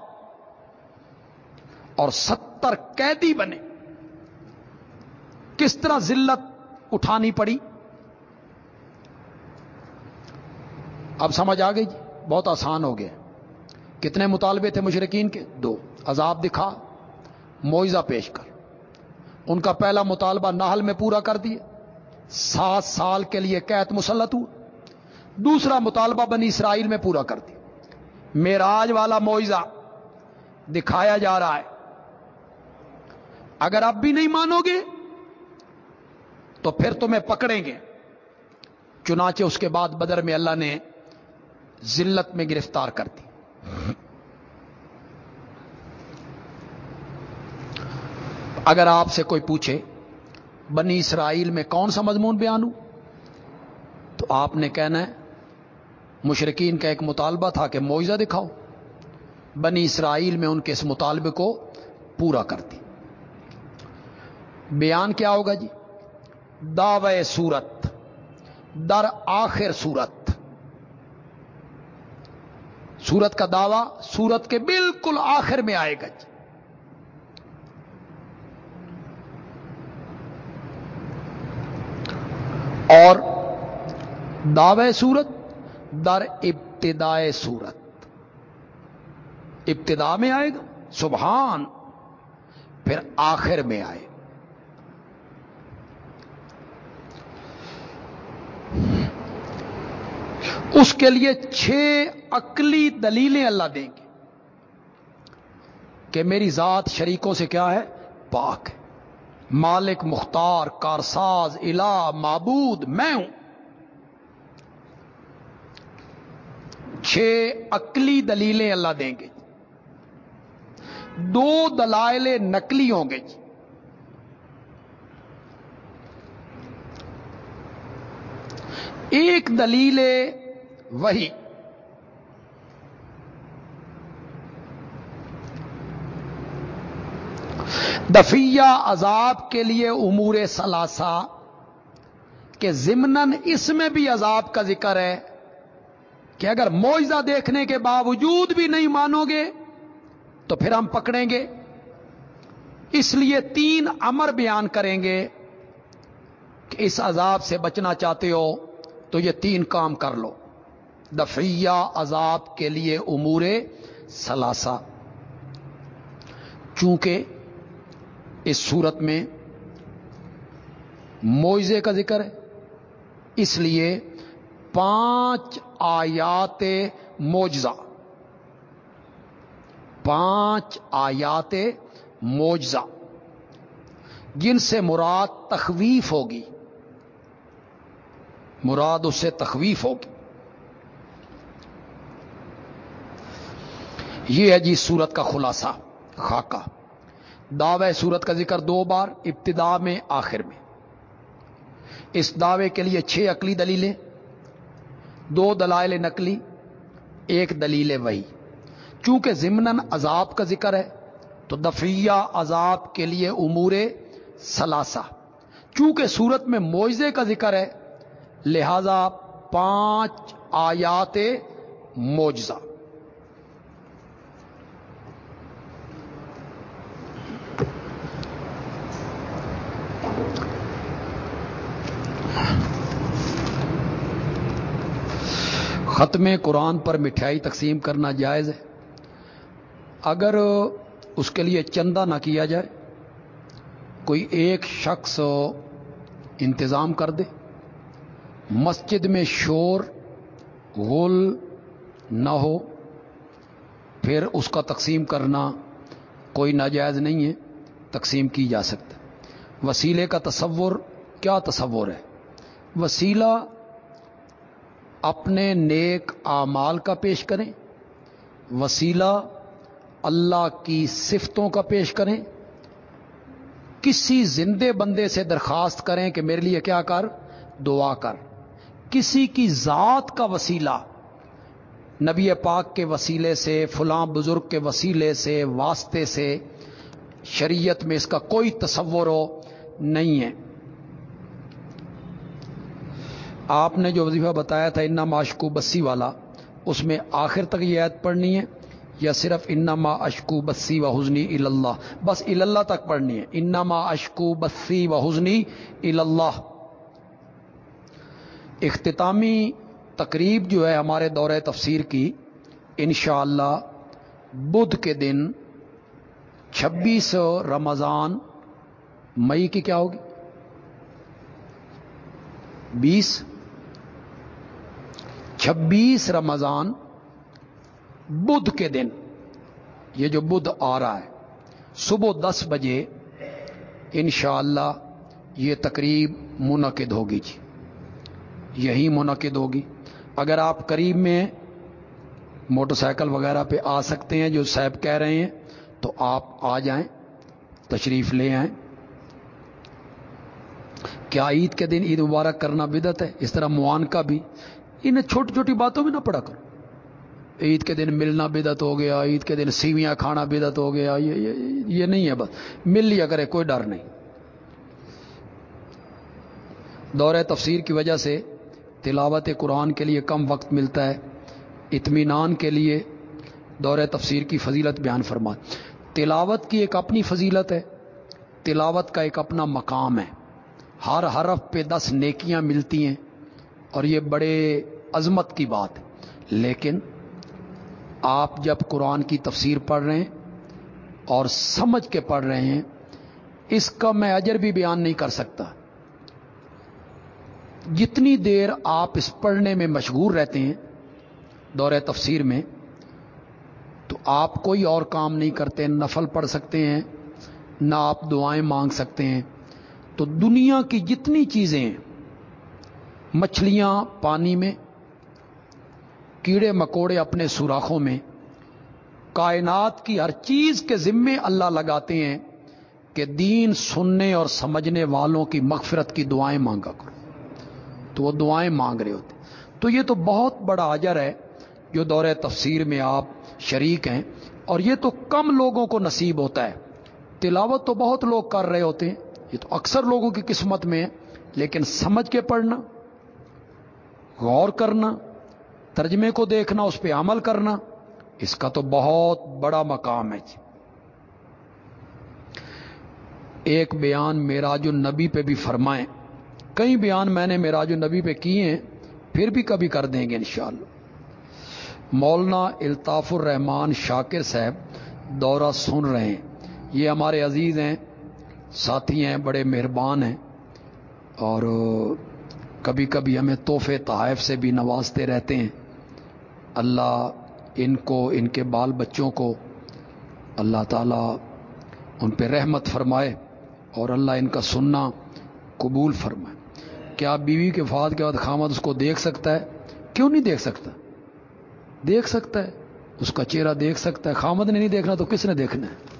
Speaker 1: اور ستر قیدی بنے۔ کس طرح ذلت اٹھانی پڑی؟ اب سمجھ آ گئی جی بہت آسان ہو گیا۔ کتنے مطالبے تھے مشرقین کے؟ دو۔ عذاب دکھا معیزہ پیش کر۔ ان کا پہلا مطالبہ ناہل میں پورا کر دیا۔ سات سال کے لیے قید مسلط ہوا۔ دوسرا مطالبہ بنی اسرائیل میں پورا کر دیا۔ میراج والا معیزہ دکھایا جا رہا ہے۔ اگر آپ بھی نہیں مانو گے تو پھر تمہیں پکڑیں گے۔ چنانچہ اس کے بعد بدر میں اللہ نے ذلت میں گرفتار کر دی۔ اگر آپ سے کوئی پوچھے، بنی اسرائیل میں کون سا مضمون بیان ہو تو آپ نے کہنا ہے مشرقین کا ایک مطالبہ تھا کہ معاوضہ دکھاؤ۔ بنی اسرائیل میں ان کے اس مطالبے کو پورا کر دی۔ بیان کیا ہوگا جی؟ دعوے سورت در آخر سورت سورت کا دعوی سورت کے بالکل آخر میں آئے گا۔ جی اور دعوے سورت در ابتدائے سورت ابتدا میں آئے گا، سبحان، پھر آخر میں آئے اس کے لیے چھ عقلی دلیلیں اللہ دیں گے کہ میری ذات شریکوں سے کیا ہے؟ پاک مالک، مختار، کارساز، الہ، معبود، میں ہوں۔ چھ عقلی دلیلیں اللہ دیں گے۔ دو دلائل نقلی ہوں گے۔ ایک دلیل وہی۔ دفیہ عذاب کے لیے امور سلاسا کہ ضمن اس میں بھی عذاب کا ذکر ہے، کہ اگر معجزہ دیکھنے کے باوجود بھی نہیں مانو گے، تو پھر ہم پکڑیں گے۔ اس لیے تین امر بیان کریں گے کہ اس عذاب سے بچنا چاہتے ہو تو یہ تین کام کر لو۔ دفیہ عذاب کے لیے امور سلاسا چونکہ اس صورت میں معزے کا ذکر ہے، اس لیے پانچ آیات موجزہ پانچ آیات موجزہ جن سے مراد تخویف ہوگی۔ مراد اس سے تخویف ہوگی۔ یہ ہے جی سورت کا خلاصہ، خاکہ۔ دعوے صورت کا ذکر دو بار، ابتدا میں، آخر میں۔ اس دعوے کے لیے چھ عقلی دلیلیں، دو دلائل نقلی، ایک دلیل وہی چونکہ ضمن عذاب کا ذکر ہے، تو دفیہ عذاب کے لیے امور سلاسا چونکہ صورت میں معاوضے کا ذکر ہے، لہذا پانچ آیات موجزہ ختم قرآن پر مٹھائی تقسیم کرنا جائز ہے۔ اگر اس کے لیے چندہ نہ کیا جائے، کوئی ایک شخص انتظام کر دے، مسجد میں شور، غل نہ ہو، پھر اس کا تقسیم کرنا کوئی ناجائز نہیں ہے، تقسیم کی جا سکتا وسیلے کا تصور، کیا تصور ہے؟ وسیلہ اپنے نیک اعمال کا پیش کریں، وسیلہ اللہ کی صفتوں کا پیش کریں، کسی زندے بندے سے درخواست کریں کہ میرے لیے کیا کر، دعا کر۔ کسی کی ذات کا وسیلہ، نبی پاک کے وسیلے سے، فلاں بزرگ کے وسیلے سے، واسطے سے، شریعت میں اس کا کوئی تصور ہو، نہیں ہے۔ آپ نے جو وظیفہ بتایا تھا انا ماشکو بسی والا، اس میں آخر تک یہ عید پڑھنی ہے یا صرف انما اشکو بسی و حسنی اللہ بس اللہ تک پڑھنی ہے۔ انما اشکو بسی و حسنی اللہ اختتامی تقریب جو ہے ہمارے دور تفسیر کی، انشاءاللہ اللہ بدھ کے دن چھبیس رمضان مئی کی کیا ہوگی؟ بیس چھبیس رمضان بدھ کے دن، یہ جو بدھ آ رہا ہے، صبح دس بجے انشاءاللہ اللہ یہ تقریب منعقد ہوگی جی۔ یہی منعقد ہوگی۔ اگر آپ قریب میں موٹر سائیکل وغیرہ پہ آ سکتے ہیں، جو صاحب کہہ رہے ہیں، تو آپ آ جائیں، تشریف لے آئیں۔ کیا عید کے دن عید مبارک کرنا بدت ہے؟ اس طرح موان کا بھی انہیں چھوٹی چھوٹی باتوں میں نہ پڑا کرو۔ عید کے دن ملنا بدت ہو گیا عید کے دن سیویاں کھانا بدت ہو گیا یہ یہ, یہ نہیں ہے بس۔ مل لیا کرے کوئی ڈر نہیں۔ دور تفسیر کی وجہ سے تلاوت قرآن کے لیے کم وقت ملتا ہے۔ اطمینان کے لیے دور تفسیر کی فضیلت بیان فرما تلاوت کی ایک اپنی فضیلت ہے۔ تلاوت کا ایک اپنا مقام ہے۔ ہر حرف پہ دس نیکیاں ملتی ہیں اور یہ بڑے عظمت کی بات ہے۔ لیکن آپ جب قرآن کی تفسیر پڑھ رہے ہیں اور سمجھ کے پڑھ رہے ہیں، اس کا میں اجر بھی بیان نہیں کر سکتا۔ جتنی دیر آپ اس پڑھنے میں مشغور رہتے ہیں دور تفسیر میں، تو آپ کوئی اور کام نہیں کرتے، نفل پڑھ سکتے ہیں، نہ آپ دعائیں مانگ سکتے ہیں۔ تو دنیا کی جتنی چیزیں مچھلیاں پانی میں کیڑے مکوڑے اپنے سوراخوں میں، کائنات کی ہر چیز کے ذمے اللہ لگاتے ہیں کہ دین سننے اور سمجھنے والوں کی مغفرت کی دعائیں مانگا کرو۔ تو وہ دعائیں مانگ رہے ہوتے تو یہ تو بہت بڑا اجر ہے جو دور تفسیر میں آپ شریک ہیں۔ اور یہ تو کم لوگوں کو نصیب ہوتا ہے۔ تلاوت تو بہت لوگ کر رہے ہوتے ہیں۔ یہ تو اکثر لوگوں کی قسمت میں ہے۔ لیکن سمجھ کے پڑھنا، غور کرنا ترجمے کو دیکھنا، اس پہ عمل کرنا، اس کا تو بہت بڑا مقام ہے جی۔ ایک بیان میراج النبی پہ بھی فرمائیں۔ کئی بیان میں نے میراج النبی پہ کیے ہیں، پھر بھی کبھی کر دیں گے انشاءاللہ۔ مولانا الطاف الرحمان شاکر صاحب دورہ سن رہے ہیں۔ یہ ہمارے عزیز ہیں، ساتھی ہیں، بڑے مہربان ہیں۔ اور کبھی کبھی ہمیں تحفے تحائف سے بھی نوازتے رہتے ہیں۔ اللہ، ان کو، ان کے بال بچوں کو اللہ تعالیٰ ان پہ رحمت فرمائے اور اللہ ان کا سننا قبول فرمائے۔ کیا بیوی کے فاد کے بعد خامد اس کو دیکھ سکتا ہے؟ کیوں نہیں دیکھ سکتا؟ دیکھ سکتا ہے، اس کا چہرہ دیکھ سکتا ہے، خامد نے نہیں دیکھنا تو کس نے دیکھنا ہے؟